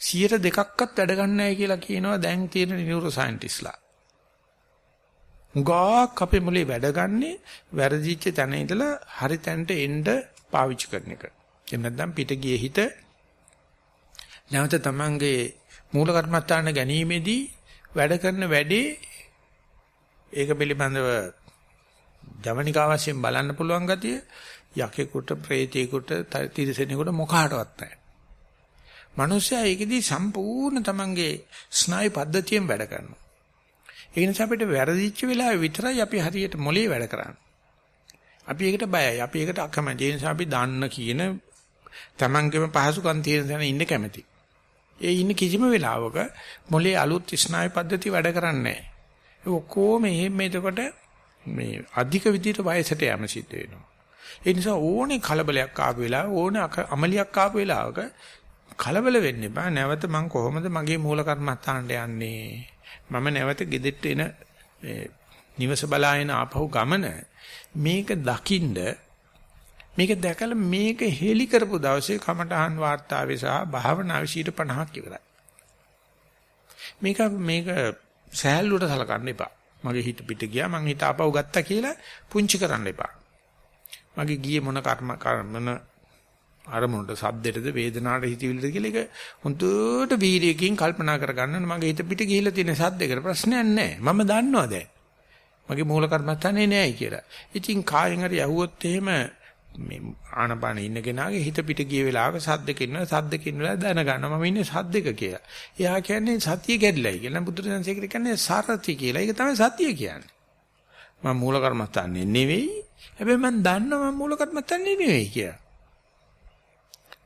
102ක්වත් වැඩ ගන්නෑ කියලා කියනවා දැන් තියෙන නියුරෝ සයන්ටිස්ලා. උගාක් අපේ මොලේ වැඩ ගන්නේ වැරදිච්ච තැන ඉඳලා හරි තැනට එන්න පාවිච්චි කරන එක. එහෙම නැත්නම් පිට ගියේ හිත නැවත තමන්ගේ මූල කර්මස්ථාන ගැනීමේදී වැඩ කරන වැඩේ ඒක පිළිබඳව ජවනිකා වශයෙන් බලන්න පුළුවන් ගතිය යකෙකුට ප්‍රේතයෙකුට තිරසනෙකුට මොකහටවත් නැහැ. මිනිස්සයා ඒකෙදී සම්පූර්ණ තමන්ගේ ස්නායු පද්ධතියෙන් වැඩ කරනවා. ඒ නිසා අපිට වැරදිච්ච වෙලාවේ විතරයි අපි හරියට මොලේ වැඩ කරන්නේ. අපි ඒකට බයයි. අපි ඒකට අකමැති. ඒ නිසා අපි දන්න කියන Tamangeම පහසුකම් තියෙන තැන ඉන්න කැමති. ඒ ඉන්න කිසිම වෙලාවක මොලේ අලුත් ස්නායු පද්ධති වැඩ කරන්නේ නැහැ. ඒ ඔක්කොම එහෙම එතකොට මේ අධික විදිහට වයසට යෑම සිද්ධ වෙනවා. ඒ නිසා ඕනේ කලබලයක් ආපු වෙලාව ඕනේ අමලියක් ආපු වෙලාවක කලබල වෙන්න එපා. නැවත මම කොහොමද මගේ මූල කර්මස්ථානට යන්නේ? මම නැවත ගෙදෙට්ට එන නිවස බලාගෙන ආපහු ගමන මේක දකින්ද මේක දැකලා මේක හෙලි කරපු දවසේ කමඨහන් වාර්තාවේ සහ භාවනාවේ 50ක් ඉවරයි. මේක මේක සෑහලුවට සලකන්න එපා. මගේ හිත පිට ගියා මං හිත ආපහු ගත්තා කියලා පුංචි කරන්න එපා. මගේ ගියේ මොන කර්ම කර්මන අරමුණට සද්දෙටද වේදනාවට හිතවිල්ලද කියලා ඒක හොඳට වීර්යයෙන් කල්පනා කරගන්න මගේ හිත පිට ගිහිල්ලා තියෙන සද්දයකට ප්‍රශ්නයක් නැහැ. මම දන්නවා දැන්. මගේ මූල කර්මස්ථානේ නෑයි කියලා. ඉතින් කායෙන් හරි ඇහුවොත් එහෙම මේ ආනපාන ඉන්න කෙනාගේ හිත පිට ගිය වෙලාවක සද්දක ඉන්නවා සද්දක ඉන්නවා දැනගන්න මම ඉන්නේ සද්දක කියලා. එයා කියන්නේ සතිය කැඩිලායි කියලා. බුදුරජාණන් ශ්‍රී කියන්නේ සරති කියලා. ඒක තමයි සතිය කියන්නේ. මම මූල කර්මස්ථානේ නෙවෙයි. හැබැයි මම දන්නවා මම මූල කර්මස්ථානේ නෙවෙයි කියලා.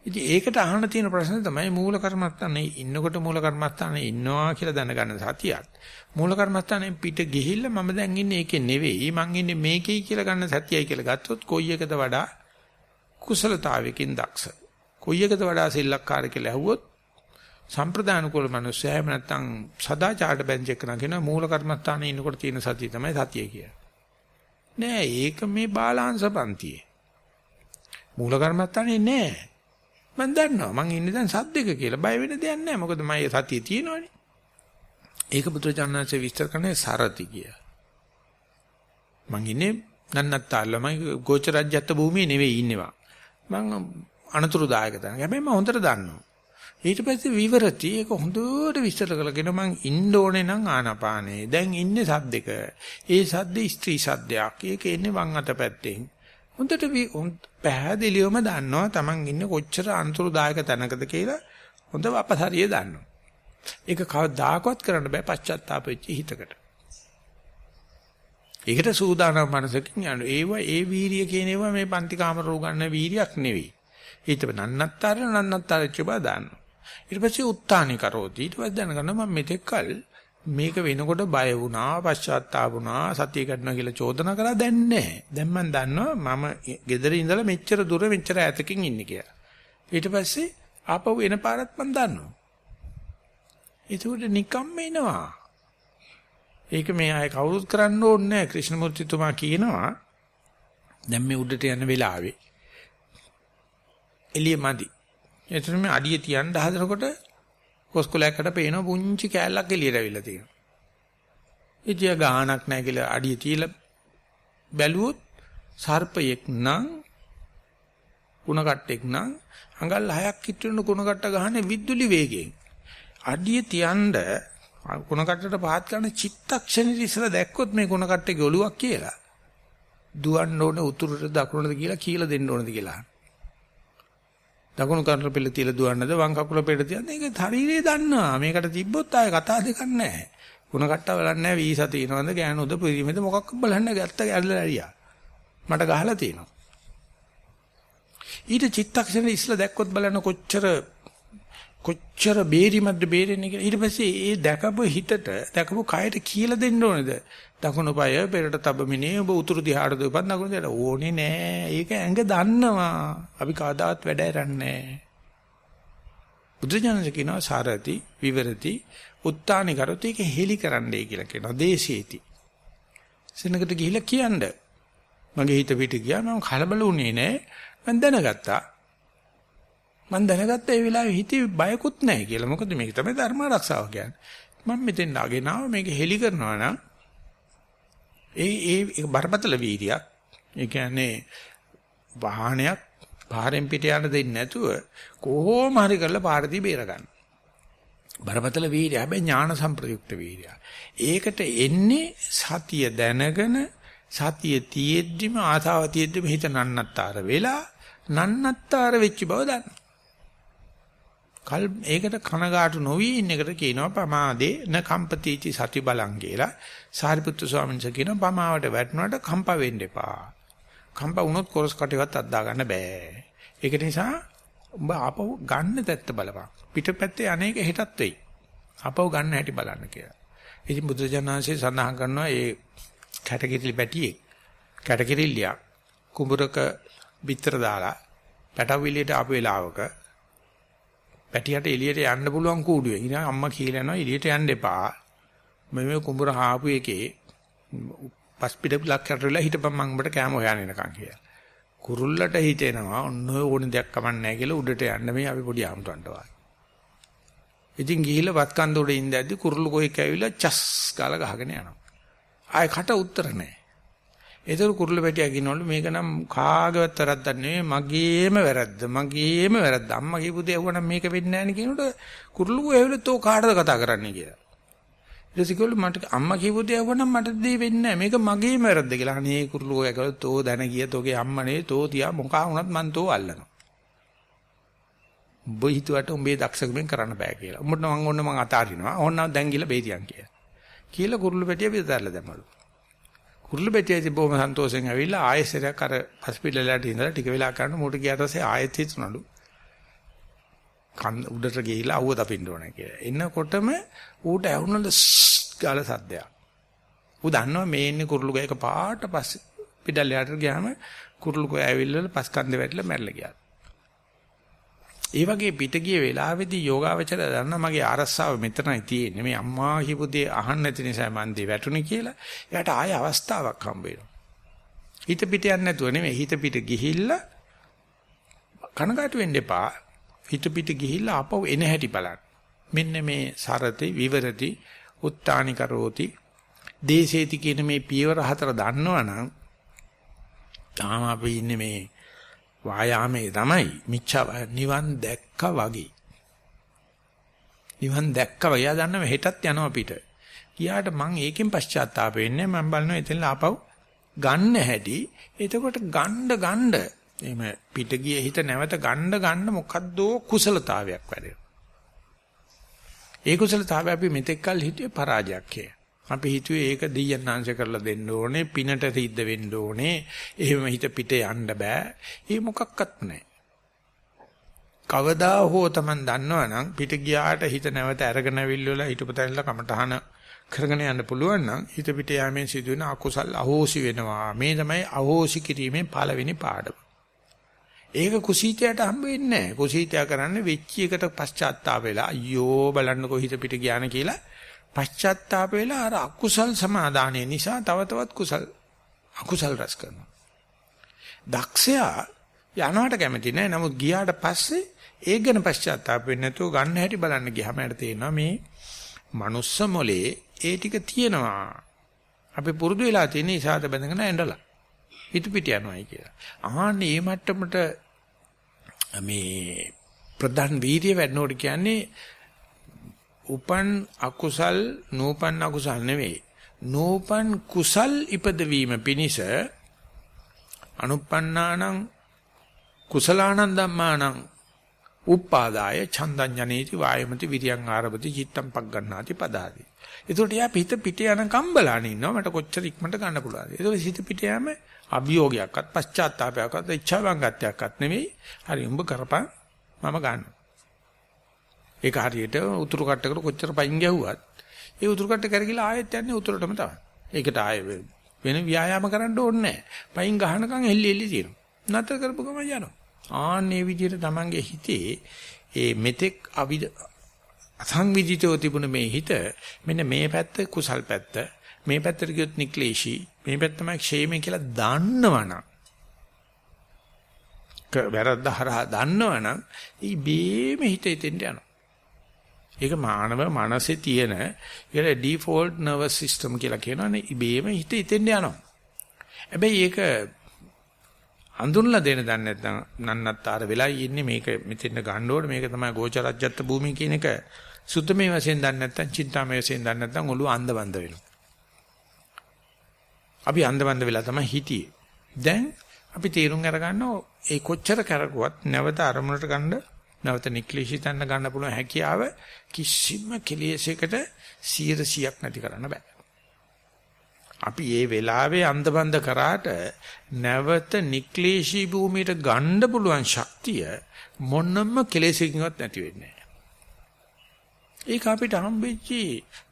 ඉතින් ඒකට අහන්න තියෙන ප්‍රශ්නේ තමයි මූල කර්මස්ථානේ ඉන්නකොට මූල කර්මස්ථානේ ඉන්නවා කියලා දැනගන්න සතියක්. මූල කර්මස්ථානේ පිට ගිහිල්ලා මම දැන් ඉන්නේ ඒකේ නෙවෙයි මං ඉන්නේ මේකේ කියලා ගන්න සතියයි කියලා ගත්තොත් කොයි එකද වඩා කුසලතාවයකින් දක්ෂ. කොයි එකද වඩා සෙල්ලක්කාර කියලා ඇහුවොත් සම්ප්‍රදාන කුල මිනිස්සයා එහෙම නැත්නම් සදාචාරට බැඳෙච්ච කෙනා කියන මූල කර්මස්ථානයේ ඉන්නකොට තියෙන සතිය තමයි සතිය කියන්නේ. නෑ ඒක මේ බාලාංශ පන්තියේ. මූල කර්මස්ථානේ නෑ. මම දන්නවා මං ඉන්නේ දැන් සද්දක කියලා බය වෙන්න දෙයක් නෑ මොකද මම සතිය තියෙනවනේ. ඒක පුත්‍රචානන්සේ විස්තර කරන්නේ සරති කිය. මං ඉන්නේ නන්නත්තාල මම ගෝචරජ්‍යත්ත භූමියේ නෙවෙයි ඉන්නවා. මං අනතුරුදායක තැන. හැබැයි මම හොඳට දන්නවා. ඊට පස්සේ විවරති ඒක හොඳට විස්තර කරගෙන මං ඉන්න ඕනේ නම් ආනාපානේ. දැන් ඉන්නේ සද්දක. ඒ සද්ද ස්ත්‍රී සද්දයක්. ඒක එන්නේ වම් අත පැත්තෙන්. හොඳට පැහැදිලිවම දන්නවා Taman ඉන්නේ කොච්චර අනුතරදායක තැනකද කියලා හොඳ අපසරිය දන්නවා. ඒක කවදාකවත් කරන්න බෑ පශ්චාත්තාප වෙච්ච හිතකට. ඒකට සූදානම් මනසකින් යන ඒව ඒ වීරිය කියන ඒවා මේ පන්ති කාමර උගන්න වීරියක් නෙවෙයි. ඊට නන්නත්තර නන්නත්තර චබ දාන්න. ඊට පස්සේ උත්තානි කරෝති. ඊට පස්සේ දැනගන්න මම මෙතෙක් කල මේක වෙනකොට බය වුණා, පශ්චාත්තාප වුණා, සතිය කඩනවා කියලා චෝදනා කරා දැන් නැහැ. දැන් මම දන්නවා මම ගෙදර ඉඳලා මෙච්චර දුර මෙච්චර ඈතකින් ඉන්නේ කියලා. ඊට පස්සේ ආපහු එන පාරත් මම දන්නවා. ඒකට නිකම්ම එනවා. ඒක මේ අය කවුරුත් කරන්න ඕනේ නැහැ. ක්‍රිෂ්ණමූර්තිතුමා කියනවා දැන් මේ උඩට යන වෙලාවේ එළිය මදි. එතන මේ අඩිය තියන්න හදනකොට කොස්කොලයකට පේන පුංචි කෑල්ලක් එළියට ඇවිල්ලා තියෙනවා. ඉතියා ගානක් නැහැ කියලා අඩිය තියලා බැලුවොත් සර්පයෙක් නම් කුණ කට්ටෙක් නම් අඟල් 6ක් කිට්ටුන කුණ කට්ට ගහන්නේ විදුලි වේගයෙන්. අඩිය තියන්න කුණ කට්ටට පහත් කරන චිත්තක්ෂණෙදි ඉස්සලා දැක්කොත් මේ කුණ කට්ටේ ඔලුවක් කියලා. දුවන්න ඕනේ උතුරට දකුණට කියලා කියලා දෙන්න ඕනද කියලා. දකුණු කකුල පෙළ තියලා දුවන්නද වම් කකුල පෙළ තියන්න ඒක ශරීරය දන්නවා මේකට තිබ්බොත් ආයේ කතා දෙකක් නැහැ ಗುಣ කට්ටා බලන්නේ නැහැ වීසා තියනවද ගෑනුද පිරිමිද මොකක් බලන්න ගැත්ත ගැල්ලා ඇරියා මට ගහලා තියෙනවා ඊට චිත්තක්ෂණ ඉස්ලා දැක්කොත් බලන්න කොච්චර කොච්චර බේරිමත්ද බේරෙන්නේ කියලා. ඊට පස්සේ ඒ දැකපු හිතට දැකපු කයට කියලා දෙන්න ඕනේද? දකුණු පාය පෙරට තබමිනේ ඔබ උතුරු දිහාට දුවපන් දකුණු දිහාට. ඕනේ නෑ. ඒක ඇඟ දන්නවා. අපි කවදාවත් වැඩ කරන්නේ බුදුජානක කියනවා සාරති විවරති උත්තානි කරොත් ඒක හෙලි කරන්නයි කියලා කියනවා. දේශේති. සෙනඟට ගිහිල්ලා කියන්න. මගේ හිත පිට ගියා මම කලබල වුණේ නෑ. මම දැනගත්තා. මම දැනගත්තා ඒ වෙලාවේ හිතේ බයකුත් නැහැ කියලා. මොකද මේක තමයි ධර්ම ආරක්ෂාව කියන්නේ. මම මෙතෙන් ආගෙන ආව මේක හෙලි කරනවා නම් ඒ ඒ බරපතල වීර්යයක්. ඒ කියන්නේ වාහනයක් පාරෙන් පිට යන්න දෙන්නේ නැතුව කොහොම හරි කරලා පාරදී බේර ගන්න. බරපතල වීර්යය හැබැයි ඥාන සම්ප්‍රයුක්ත වීර්යය. ඒකට එන්නේ සතිය දැනගෙන සතිය තියෙද්දිම ආතාව තියෙද්දිම හිත නන්නත්තර වෙලා නන්නත්තර වෙච්ච බව දන්න. කල් ඒකට කනගාටු නොවි ඉන්න එකට කියනවා පමාදේ න කම්පතිචි සති බලං කියලා. සාරිපුත්තු ස්වාමීන් වහන්සේ කියනවා පමාවට වැටුණාට කම්ප වෙන්න එපා. කම්ප වුණොත් කොරස් කටේවත් අද්දා ගන්න බෑ. ඒක නිසා උඹ ආපහු ගන්න තත්ත බලපන්. පිටපැත්තේ අනේක හෙටත් වෙයි. ආපහු ගන්න හැටි බලන්න කියලා. ඉතින් බුදුජානනාංශය සඳහන් කරනවා ඒ කැටකිරිලි පැටියෙක් කැටකිරිල්ලියක් කුඹරක පිටර දාලා පැටවිලියට ආපු වෙලාවක පැටියට එළියට යන්න පුළුවන් කූඩුවේ. ඉතින් අම්මා කියලා යනවා එළියට යන්න එපා. මම මේ කුඹුර හාපු එකේ පස් පිට ලක් කරලා හිටපන් මම උඹට කෑම හොයන්න එනකන් කියලා. කුරුල්ලට හිතෙනවා ඔන්න ඔය ඕන දෙයක් කමන්නේ නැහැ කියලා උඩට යන්න මේ අපි පොඩි ආම්ටන්ට වාගේ. ඉතින් ගිහිල්ලා වත් කන්ද උඩ ඉඳද්දි කුරුල්ල කොහෙක් ඇවිල්ලා චස් ගාලා ගහගෙන යනවා. ආයෙ කට උත්තර නැහැ. ඒතර කුරුල්ල පැටියා කියනවලු මේක නම් කාගවත් වැරද්දක් නෙවෙයි. මගේම වැරද්ද මගේම වැරද්ද. අම්මා කියපු දේ වුණා මේක වෙන්නේ නැහැ නේ කියනකොට කුරුල්ලු ඇවිල්ලා තෝ කාටද කතා කරන්නේ කියලා. ඊට පස්සේ කිව්වලු මට අම්මා කියපු දේ වුණා මට දේ වෙන්නේ නැහැ. මේක මගේම වැරද්ද කියලා. අනේ කුරුල්ලු ඔය කළා තෝ දැන ගිය. තෝගේ අම්මා නේ. තෝ තියා මොකා වුණත් මන් තෝ අල්ලනවා. උඹ හිතුවට උඹේ දක්ෂකමෙන් කරන්න බෑ කියලා. උඹට මං ඕන්න මං අතාරිනවා. ඕන්න දැන් ගිහලා බේතියන් කියලා. කියලා කුරුල්ලු පැටියා පිටතරලා දැම්මලු. කුරුළු බෙටියයි බොහොම සන්තෝෂෙන් ඇවිල්ලා ආයෙසරයක් අර හොස්පිටලයට ඉඳලා ටික වෙලා කරන මොකට ගියාට පස්සේ ආයෙත් හිතුණලු. කන් උඩට ගිහිලා අවුව තපින්න ඕනේ කියලා. එන්නකොටම ඌට ඇහුණලු ගාල සද්දයක්. ඌ දන්නවා මේ ඉන්නේ කුරුළු ගයක පාට පස්සේ පිටල්ලයට ගියාම කුරුළු ගය ඇවිල්ලා පස් කන්දේ වැටිලා මැරලා ගියා. ඒ වගේ පිට ගිය වෙලාවේදී යෝගාවචරය දන්නා මගේ ආරස්සාව මෙතනයි තියෙන්නේ. මේ අම්මා කියපු දේ අහන්න නැති නිසා මන් දේ වැටුනේ කියලා. එයාට ආය අවස්ථාවක් හම්බ වෙනවා. හිත පිට යන්නේ නැතුව නෙමෙයි හිත පිට ගිහිල්ලා කනගාටු වෙන්න එපා. හිත පිට ගිහිල්ලා ආපහු එන හැටි බලන්න. මෙන්න මේ සරති විවරති උත්තානි කරෝති දේශේති කියන මේ පියවර හතර දන්නවනම් තාම අපි ඉන්නේ මේ වායාමයේ තමයි මිච්ඡා නිවන් දැක්කා වගේ. නිවන් දැක්කා වගේ. යා දන්නව හෙටත් යනවා පිට. ගියාට මං ඒකෙන් පශ්චාත්තාප වෙන්නේ මම බලනවා එතන ආපහු ගන්න හැටි. එතකොට ගණ්ඩ ගණ්ඩ එහෙම පිට ගිය හිත නැවත ගණ්ඩ ගන්න මොකද්දෝ කුසලතාවයක් වැඩෙනවා. ඒ කුසලතාවය අපි මෙතෙක් කල් හිතුවේ පරාජයක් කියලා. අපි හිතුවේ ඒක දෙයයන්ාංශ කරලා දෙන්න ඕනේ, පිනට සිද්ධ වෙන්න ඕනේ. එහෙම හිත පිට යන්න බෑ. ඒ මොකක්වත් නැහැ. කවදා හෝ Taman දන්නවනම් පිට ගියාට හිත නැවත අරගෙන අවිල්ල හිටපතැල්ල කමටහන කරගෙන යන්න පුළුවන් නම් හිත පිට යෑමෙන් සිදුවෙන අකුසල් අහෝසි වෙනවා. මේ තමයි අහෝසි කිරීමේ පළවෙනි පාඩම. ඒක කුසීතයට හම්බ වෙන්නේ නැහැ. කුසීතය කරන්නේ වෙච්ච එකට පශ්චාත්තාප වෙලා අයියෝ බලන්නකෝ හිත පිට ගියාන කියලා පශ්චාත්තාප වෙලා අර අකුසල් සමාදානය නිසා තව තවත් කුසල් අකුසල් රැස් කරනවා. දක්ෂයා යනවට කැමති නැහැ. නමුත් ගියාට පස්සේ ඒක ගැන පශ්චාත්තාප වෙන්නේ නැතුව ගන්න හැටි බලන්න ගියාම යට තේරෙනවා මේ මනුස්ස මොලේ ඒ ටික තියෙනවා. අපි පුරුදු වෙලා තියෙන ඉසాత බඳගෙන ඇඬලා. හිත පිට යනවායි කියලා. ආන්නේ මේ මට්ටමට මේ ප්‍රධාන වීර්ය වැඩනෝට කියන්නේ උපන් අකුසල් නූපන් අකුසල් නෙවෙයි. නූපන් කුසල් ඉපදවීම පිණිස අනුප්පන්නානං කුසලානං ධම්මානං උපාදාය චන්දං ජනේති වායමති විරියං ආරභති චිත්තම් පග්ගණ්ණාති පදාති. ඒකට යා පිට පිට යන කම්බලාන ඉන්නවා මට කොච්චර ඉක්මනට ගන්න පුළුවන්ද. ඒක හිත පිට යෑම අභියෝගයක්වත් පශ්චාත්තාවයක්වත් ඉච්ඡාවංගත්වයක්වත් නෙවෙයි. හරි උඹ කරපන් මම ගන්නවා. ඒක හරියට උතුරු කට්ටකට කොච්චර පයින් ගැහුවත් ඒ උතුරු කට්ට කරගිලා ආයෙත් යන්නේ උතුරටම තමයි. ඒකට ආයෙ වෙන ව්‍යායාම කරන්න ඕනේ නැහැ. පයින් ගහනකම් එල්ලි එල්ලි තියෙනවා. නතර කරපු ගමන් යනවා. ආන්නේ විදිහට Tamange හිතේ ඒ මෙතෙක් අවිද අසංවිධිතව තිබුණ මේ හිත මෙන්න මේ පැත්ත කුසල් පැත්ත මේ පැත්තට ගියොත් නික්ලේශී මේ පැත්ත තමයි ക്ഷേමයි කියලා දන්නවනම් වැරද්ද හරහා දන්නවනම් ඊ බේම හිත එතෙන්ට යනවා ඒක මානව මනසේ තියෙන ඒක ඩිෆෝල්ට් නර්වස් සිස්ටම් කියලා කියනවනේ ඉබේම හිත ඉතින් යනවා. හැබැයි ඒක හඳුන්ලා දෙන්න දන්නේ නැත්නම් නන්නත්තර වෙලයි ඉන්නේ මේක මෙතෙන් ගන්න ඕනේ මේක තමයි ගෝචරජ්‍යත්ත භූමිය කියන එක සුත්තමේ වශයෙන් දන්නේ නැත්නම් චින්තාමේ වශයෙන් දන්නේ නැත්නම් ඔළුව අන්ධබන්ද වෙනවා. අපි අන්ධබන්ද වෙලා තමයි හිටියේ. දැන් අපි තීරුම් අරගන්නවා ඒ කොච්චර කරකුවත් නැවත අරමුණට ගන්න නැවත නික්ලිෂිතන්න ගන්න පුළුවන් හැකියාව කිසිම කෙලෙසයකට 100ක් නැති කරන්න බෑ. අපි මේ වෙලාවේ අන්දබන්ද කරාට නැවත නික්ලේශී භූමියට ගන්න පුළුවන් ශක්තිය මොනම කෙලෙසකින්වත් නැති වෙන්නේ නැහැ. ඒක අපිට හම්බෙච්චි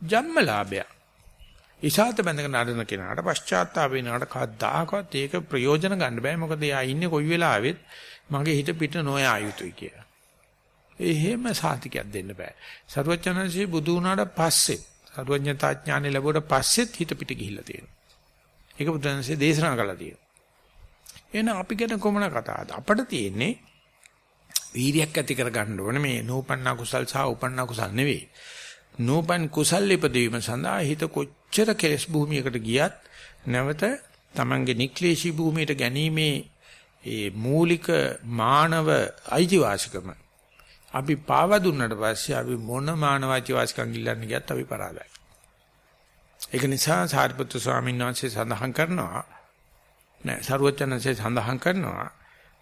ජන්මලාභය. ඉසాత බඳගෙන අඬන කෙනාට පශ්චාත්තාප වෙනාට කවදාකවත් ඒක ප්‍රයෝජන ගන්න බෑ මොකද එයා ඉන්නේ කොයි වෙලාවෙත් මගේ හිත පිට නොයා යුතුයි කියලා. එහෙම සාතිකයක් දෙන්න බෑ. සරුවචනන්සේ බුදු වුණාට පස්සේ සරුවඥතා ඥානෙ ලැබුවට පස්සෙත් හිත පිට ගිහිල්ලා තියෙනවා. ඒක බුදුන්සේ දේශනා කළා තියෙනවා. එහෙනම් අපි ගැන කොමන කතාවද? අපිට තියෙන්නේ වීරියක් ඇති කර ගන්න ඕනේ මේ නූපන්න කුසල් සහ උපන්න කුසල් නෙවෙයි. නූපන් කුසල් ඉපදවීම සඳහා හිත කොච්චර කෙලස් භූමියකට ගියත් නැවත Tamange නික්ලේශී භූමියට ගැනීමේ ඒ මූලික මානව අයිතිවාසිකම අපි පාව දුන්නට පස්සේ අපි මොන මානවාචි වාසිකම් ඉල්ලන්න ගියත් අපි පරාදයි. ඒක නිසා සාරිපුත්‍ර ස්වාමීන් වහන්සේ සඳහන් කරනවා නෑ සරුවචනන්සේ සඳහන් කරනවා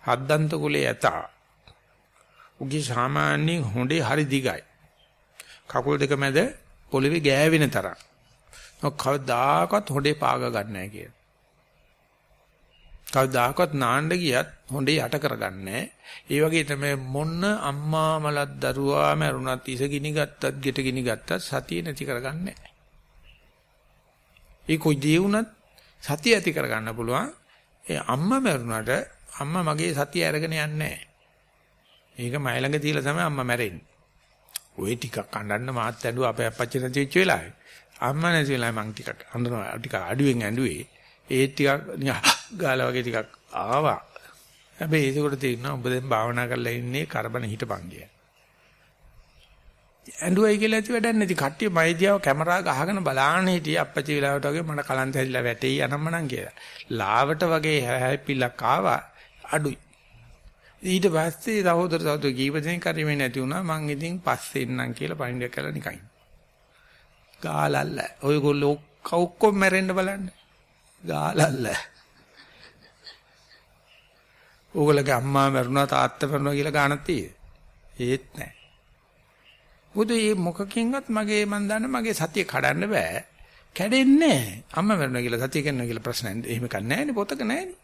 හද්දන්ත කුලේ යත උගේ සාමාන්‍යයෙන් හොඬේ හරි දිගයි. කකුල් දෙක මැද පොළවේ ගෑවෙන තරම්. ඔක් කවදාකවත් හොඬේ පාග ගන්න නැහැ කියලා. කවදාකවත් නාන්න ගියත් හොඳේ යට කරගන්නේ. ඒ වගේ තමයි මොන්න අම්මා මලක් දරුවා මරුණත් ඉස ගිනි ගත්තත් ගෙට ගිනි ගත්තත් සතිය නැති කරගන්නේ ඒ කොයි දේ වුණත් සතිය ඇති කරගන්න පුළුවන්. ඒ අම්මා මරුණාට අම්මා මගේ සතිය අරගෙන යන්නේ ඒක මයි ළඟ තියලා තමයි අම්මා මැරෙන්නේ. ওই ටිකක් අඬන්න මාත් ඇඬුවා අපේ අපච්චි නැති වෙච්ච වෙලාවේ. අම්මා නැති වෙලාවේ මං ටිකක් අඬනවා ටික අඩුවෙන් ඇඬුවේ. ඒ ටිකක් ගාලා වගේ ටිකක් ආවා. හැබැයි ඒකකොට තේරෙනවා ඔබ දැන් භාවනා කරලා ඉන්නේ කරබන හිටපන් කියලා. ඇඬුවයි කියලා ඇති වැඩක් නැති කට්ටිය මයිදියාව කැමරා ගහගෙන බලාගෙන හිටියේ අපච්චි වෙලාවට වගේ මට කලන්ත හැදිලා වැටෙයි අනම්මනම් කියලා. ලාවට වගේ හැපිලක් ආවා අඩුයි. ඊට පස්සේ සහෝදර සහෝදර කීප දෙනෙක් කරීමේ නැති වුණා මං ඉතින් පස්සේ එන්නම් කියලා පණිඩ කළා නිකන්. ගාලල්ල. ඔයගොල්ලෝ ඔක්කොම මැරෙන්න බලන්න. ගාලල්ල. ඕගොල්ලෝගේ අම්මා මැරුණා තාත්තා මැරුණා කියලා ගානක් තියෙයි. ඒත් නැහැ. මොකද මේ මොකකින්වත් මගේ මන් දන්න මගේ සතිය කඩන්න බෑ. කැඩෙන්නේ නැහැ. අම්මා මැරුණා කියලා සතිය කරනවා කියලා ප්‍රශ්න එහෙම කන්නේ නැහැ නේ පොතක නැහැ නේ.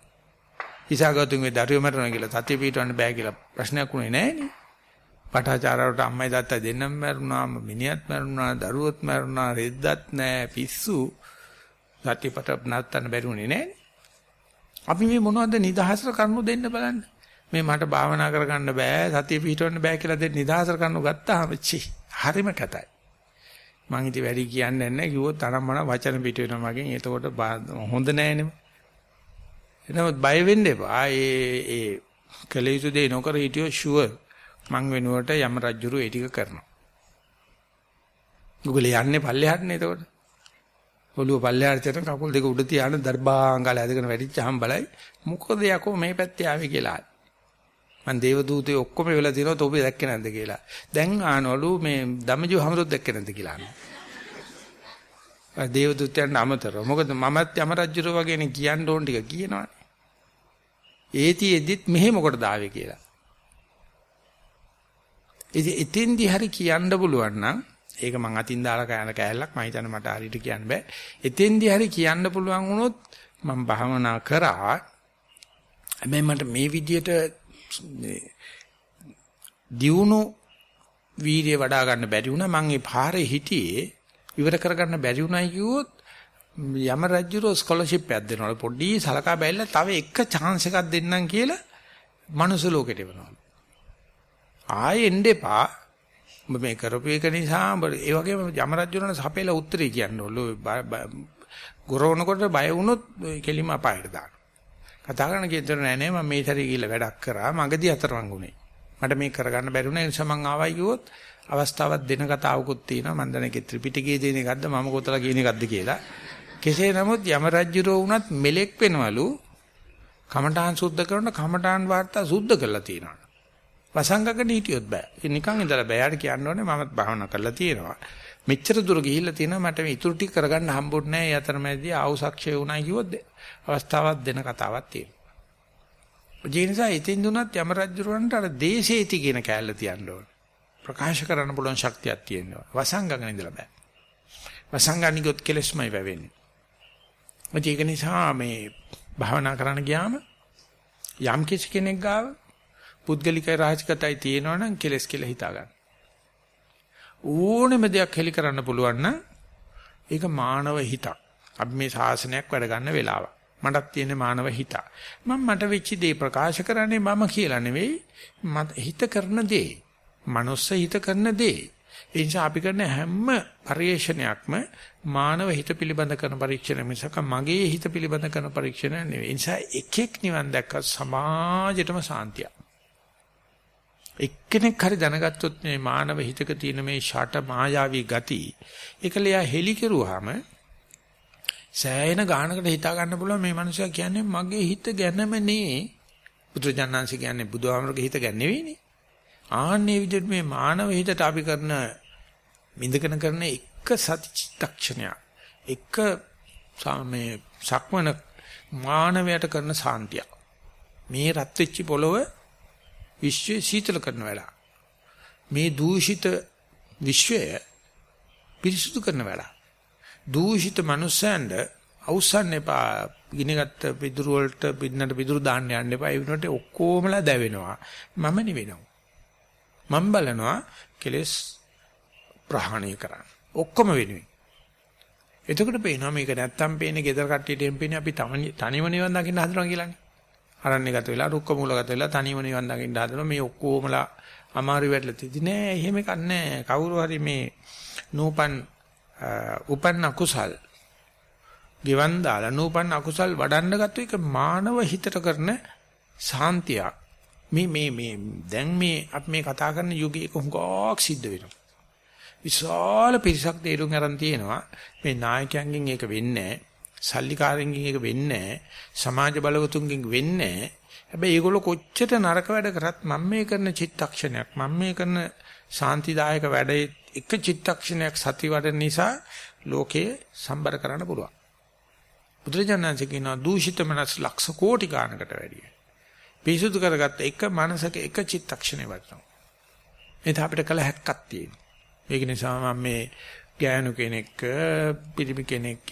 ඉසాగතුන්ගේ දරුවෝ මැරුණා කියලා සතිය පිටවන්න බෑ කියලා ප්‍රශ්නයක් උනේ නෑනේ. පටාචාරවලට අම්මයි තාත්තයි දෙන්නම මැරුණා, මිනිහත් මැරුණා, දරුවොත් මැරුණා, රෙද්දත් නෑ, පිස්සු. සතියපට නැත්තන්න බැරිුනේ නෑනේ. අපි මේ මොනවද නිදහසට කරුණු දෙන්න බලන්න. මේ මට භාවනා කරගන්න බෑ, සතිය පිටවන්න බෑ කියලා දෙන්න නිදහසට කරුණු ගත්තාම චි හරිම කතයි. මං ඉතින් වැඩි කියන්නේ නැහැ කිව්වොත් තරම්මන වචන පිට වෙනවා මගෙන්. එතකොට හොඳ නෑනේ. එනමුත් බය වෙන්න එපා. ඒ ඒ කළ යුතු දේ නොකර හිටියෝ ෂුවර් මං වෙනුවට යම රජුරු ඒ ටික කරනවා. උගල යන්නේ පල්ලෙහාටනේ එතකොට. ඔළුව පල්ලෙහාට යන කකුල් දෙක උඩ තියාන දර්භාංගල ඇදගෙන වැඩිච්චාම බලයි මොකද යකෝ මේ පැත්තේ ආවේ කියලා. මං දේව දූතේ ඔක්කොම වෙලා දිනව තෝපේ දැක්කේ නැද්ද කියලා. දැන් ආනවලු මේ ධම්මජීව හැමරොත් දැක්කේ නැද්ද කියලා අහනවා. දේවදූතයන්ට අමතරව. මොකද මමත් යම රජුර වගේනේ කියන්න ඕන ටික කියනවනේ. ඒතිෙදිත් මෙහෙ මොකටද ආවේ කියලා. ඉතින් එතෙන්දි හරි කියන්න පුළුවන් නම් ඒක මං අතින් දාලා කෑන කෑල්ලක් මම හිතන්නේ මට හරියට කියන්න බෑ. එතෙන්දි හරි කියන්න පුළුවන් වුණොත් මම භාවනා කරා. හැබැයි මට මේ විදියට දියුණු වීර්ය වඩා ගන්න බැරි වුණා. මං ඒ පාරේ හිටියේ ඉවර කරගන්න බැරි වුණයි කිව්වොත් යම රජුරෝ ස්කෝලර්ෂිප් එකක් දෙනවලු පොඩි සලකා බැලලා තව එක chance එකක් දෙන්නම් කියලා මනුස්ස ලෝකෙට එවනවලු ආයෙ එන්න එපා ඔබ මේ කරපු එක නිසා ඔබ ඒ වගේම යම රජුරණ සපේලා උත්තරේ කියන්නවලු ගොරවනකොට බය වුණොත් කෙලිම අපායට දාන කතා කරන කේතර නෑ නෑ මම මේ සැරේ ගිහලා වැඩක් කරා මගදී අතරමං ගුනේ මට මේක කරගන්න බැරි වුණා ඒ නිසා මං ආවයි කිව්වොත් අවස්ථාවක් දෙන කතාවකුත් තියෙනවා මම දැනගේ ත්‍රිපිටකයේ තියෙන එකක්ද මම කොතලා කියන එකක්ද කියලා. කෙසේ නමුත් යම රජුරෝ වුණත් මෙලෙක් වෙනවලු කමඨාන් සුද්ධ කරන කමඨාන් වාර්තා සුද්ධ කරලා තියෙනවා. වසංගකන හිටියොත් බෑ. ඒ නිකන් ඉඳලා බෑයට කියන්න ඕනේ මමත් භාවනා කරලා තියෙනවා. මෙච්චර දුර ගිහිල්ලා තියෙනවා මට මේ ඉතුරු ටික කරගන්න හම්බුනේ නැහැ. ඒ අතරමැදි ආවුසක්ෂය වුණා කිව්වොත් අවස්ථාවක් දෙන කතාවක් තියෙනවා. ඒ නිසා ඉතින් දුනත් යම රජුරවන්ට අර දේශේති කියන කෑල්ල තියන්න ඕනේ. ප්‍රකාශ කරන්න පුළුවන් ශක්තියක් තියෙනවා. වසංගගෙන ඉඳලා බෑ. වසංගනිකොත් කෙලස්මයි වැවෙන්නේ. ඒක නිසා මේ භාවනා කරන්න ගියාම යම් කිසි කෙනෙක් ගාව පුද්ගලික රාජකතයි තියෙනවනම් කෙලස් කියලා හිතා ගන්න. ඕනෙම දෙයක් හෙලි කරන්න පුළුවන් නම් ඒක මානව හිතක්. අපි මේ ශාසනයක් වැඩ ගන්න වෙලාව. මටත් තියෙන මානව හිත. මම මට වෙච්ච දේ ප්‍රකාශ කරන්නේ මම කියලා නෙවෙයි මට හිත කරන දේ. මනුස්ස හිත කරන දේ. ඒ නිසා අපි කරන හැම පරිශ්‍රණයක්ම මානව හිත පිළිබඳ කරන පරීක්ෂණ මිසක මගේ හිත පිළිබඳ කරන පරීක්ෂණ නෙවෙයි. ඒ නිසා එකෙක් නිවන් දැක්ක සමාජයටම සාන්තිය. එක්කෙනෙක් හරි දැනගත්තොත් මේ මානව හිතක තියෙන මේ ෂට මායාවී ගති ඒකලයා හෙලි කෙරුවාම සෑයන ගානකට හිතා ගන්න පුළුවන් මේ මනුස්සයා කියන්නේ මගේ හිත ගැනම නේ බුදුජානන්සේ කියන්නේ බුදුහාමරගේ හිත ගැන නෙවෙයිනේ. ආන්නේ විදිහට මේ මානව හිතට අපි කරන මිඳගෙන කරන එක සතිචිත්තක්ෂණයක්. එක මේ සක්මන මානවයට කරන සාන්තිය මේ රත් වෙච්ච පොළව විශ්වය සීතල කරන වෙලාව මේ දූෂිත විශ්වය පිරිසුදු කරන වෙලාව දූෂිත මනුස්සයන්ට අවසන් එපා ගිනගත්ත පිදුරු වලට පින්නට පිදුරු දාන්න යන්න එපා ඒ වෙනකොට ඔක්කොමලා දැවෙනවා මම නෙවෙනවා මම බලනවා කෙලස් ප්‍රහාණය කරන්න. ඔක්කොම වෙනුවෙන්. එතකොට පේනවා මේක නැත්තම් පේන්නේ gedara කට්ටියට එම්පේන්නේ අපි තනිව නිවන් දකින්න හදනවා කියලානේ. අරණ්‍යගත වෙලා රුක්ක මූලගත වෙලා තනියම නිවන් දකින්න හදනවා. මේ ඔක්කොමලා අමාරු වෙట్లా තියදී නෑ. එහෙම එකක් නෑ. කවුරු හරි මේ නූපන් උපන්න කුසල් ගෙවන් දාලා නූපන් අකුසල් වඩන්න ගත්ත එක මානව හිතට කරන සාන්තියක්. මේ මේ මේ දැන් මේ අපි මේ කතා කරන යුගයක හුඟක් සිද්ධ වෙනවා. විශාල පිරිසක් තේරුම් අරන් තියෙනවා. මේ නායකයන්ගෙන් ඒක වෙන්නේ සල්ලිකාරෙන්ගෙන් ඒක වෙන්නේ සමාජ බලවතුන්ගෙන් වෙන්නේ හැබැයි ඒගොල්ලෝ කොච්චර නරක වැඩ කරත් මම මේ කරන චිත්තක්ෂණයක් මම මේ කරන සාන්තිදායක වැඩේ එක චිත්තක්ෂණයක් සති වඩන නිසා ලෝකේ සම්බර කරන්න පුළුවන්. බුදුරජාණන්සේ කියනවා දූෂිත මනස් ලක්ෂ කෝටි ගානකට වැඩිය. පිරිසුදු කරගත්ත එක මනසක එක චිත්තක්ෂණේ වටනවා. එතන අපිට කල හැක්කක් තියෙනවා. ඒක නිසා මම මේ ගෑනු කෙනෙක් පිරිමි කෙනෙක්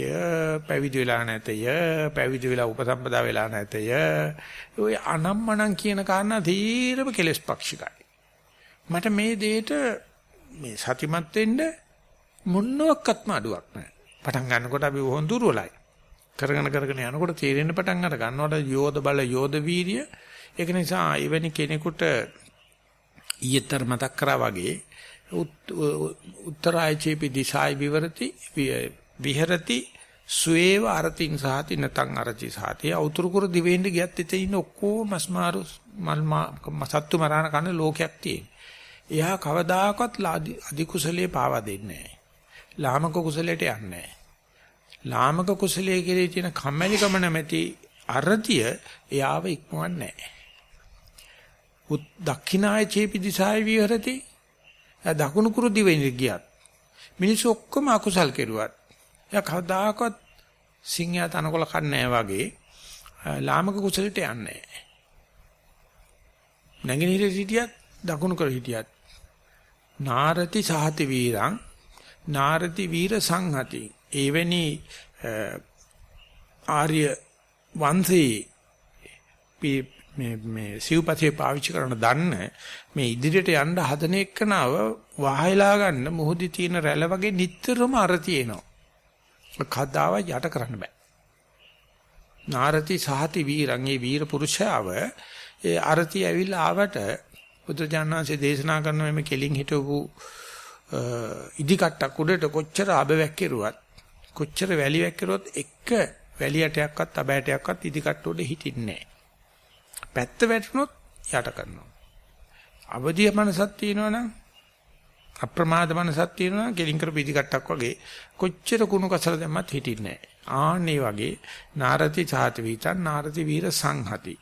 පැවිදි වෙලා නැතය පැවිදි වෙලා උපසම්පදා වෙලා නැතය. ඔය අනම්මනම් කියන කාරණා තීරම කෙලස් පක්ෂිකයි. මට මේ දෙයට මේ සතිමත් වෙන්න මොනක්වත්ම අඩුවක් නැහැ. පටන් ගන්නකොට අපි වොන් දුර්වලයි. කරගෙන කරගෙන යනකොට තීරෙන්න පටන් අර ගන්නකොට යෝධ බල යෝධ වීරිය. ඒක නිසා එවැනි කෙනෙකුට ඊයතර මතක් කරා වගේ උත්තරාය චේපි දිසායි විවරති විහෙරති සුවේව අරතින් සාති නතං අරචි සාති අවතුරු කුර දිවෙන්න ගියත් එතේ ඉන්න ඔක්කොම මස්මාරු මල් සත්තු මරාන කන ලෝකයක් තියෙන. එයා කවදාකවත් අධි කුසලයේ පාවා දෙන්නේ නැහැ. ලාමක කුසලයට යන්නේ නැහැ. ලාමක කුසලයේ කෙරේ තියෙන කම්මැලිකම නැමැති අරතිය එයාව ඉක්මවන්නේ නැහැ. උත් දක්ෂිනාය චේපි දිසායි විහෙරති දකුණු කුරු දිවෙන්න ගියත් මිනිස්සු ඔක්කොම අකුසල් කෙරුවත් එයා කවදාකවත් සිංහයා තනකොළ කන්නේ වගේ ලාමක කුසලයට යන්නේ නැහැ. නැගිනහිර හිටියත් දකුණු කර හිටියත් නාරති සහති වීරං නාරති වීර සංහති එවැනි ආර්ය වංශේ මේ මේ සිව්පතේ පාවිච්චි කරන දන්න මේ ඉදිරියට යන්න හදන එක්කනව වහයලා ගන්න මොහොදි තියෙන රැළ වගේ නිතරම අර තියෙනවා. කද්දාව යට කරන්න බෑ. නාරති සහති වීරං ඒ වීර පුරුෂයාව ඒ අරති ඇවිල්ලා ආවට බුදුජානනාංශයේ දේශනා කරන මේ කෙලින් හිටවපු ඉදි කට්ටක් උඩට කොච්චර අබවැක් කෙරුවත් කොච්චර වැලි වැක්කරුවත් එක වැලියටයක්වත් අබෑටයක්වත් ඉදි කට්ට උඩ හිටින්නේ නැහැ. පැත්ත වැටුනොත් යට කරනවා. අවදිය මනසක් තියෙනවනම් අප්‍රමාද මනසක් තියෙනවා කෙලින් කර පිටිකට්ටක් වගේ කොච්චර කුණු කසල දැම්මත් හිටින්නේ නැහැ. ආන්නේ වගේ නාරති සාති වීතං නාරති වීර සංහති.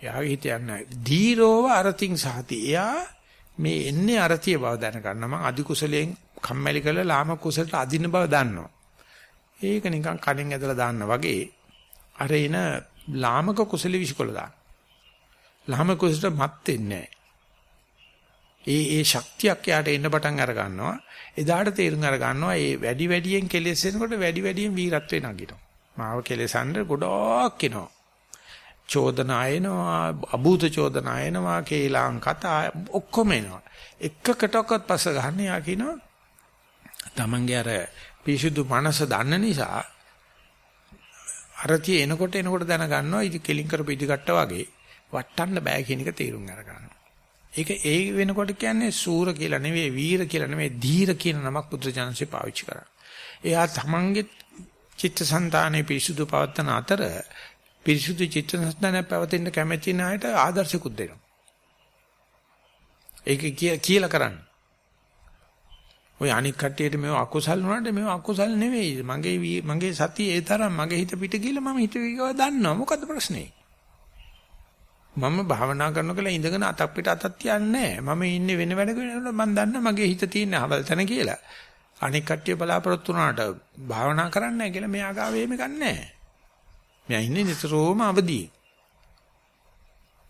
එයාගේ හිත යන්නේ ධීරෝව අරතින් සාති. එයා මේ එන්නේ අරතිය බව දැනගන්න මම අදි කුසලයෙන් කම්මැලි කරලා ලාම කුසලට අදින්න බව දන්නවා. ඒක නිකන් කණෙන් ඇදලා දාන්න වගේ අර එන ලාමක කුසල විශ්කොල දාන්න. ලාම කුසලට මත් වෙන්නේ ඒ ඒ ශක්තියක් යාට එන්න පටන් අර ගන්නවා. එදාට තේරුම් අර ගන්නවා මේ වැඩි වැඩියෙන් කෙලෙස් එනකොට වැඩි වැඩියෙන් වීරත්වේ නගිනවා. මාව කෙලෙසන්න ගොඩක් එනවා. චෝදනා එනවා, අභූත චෝදනා එනවා, කේලාං කතා ඔක්කොම එනවා. එකකටවත් පස්ස ගන්න යා කියනවා. Tamange අර පිසුදු මනස දන්න නිසා අරතිය එනකොට එනකොට දැන ගන්නවා ඉති කෙලින් කරපු ඉදිකට වගේ වටන්න බෑ කියන එක තේරුම් අරගන්න. ඒක ඒ වෙනකොට කියන්නේ සූර කියලා නෙවෙයි වීර කියලා නෙවෙයි ධීර කියන නමක් බුදුජානසෙ පාවිච්චි කරා. එයා තමන්ගේ චිත්තසංතානෙ පිරිසුදු පවත්තන අතර පිරිසුදු චිත්තසංතානය පවතින කැමැති නායට ආදර්ශකුත් දෙනවා. ඒක කියලා කරන්න. ඔය අනික් කට්ටියට මේව අකුසල් වුණාට මේව අකුසල් නෙවෙයි. මගේ මගේ සතිය ඒ තරම් මගේ හිත පිට ගිහලා මම හිත විගව දන්නවා. මොකද්ද ප්‍රශ්නේ? මම භාවනා කරනකොට ඉඳගෙන අතක් පිට අතක් තියන්නේ මම ඉන්නේ වෙන වැඩ කරනකොට මම දන්න මගේ හිත තියෙන අවල් තැන කියලා. අනික් කට්ටිය බලාපොරොත්තු වුණාට භාවනා කරන්නේ නැහැ කියලා මෙයා ගාව එහෙම ගන්නෑ. මෙයා ඉන්නේ නිතරම අවදියේ.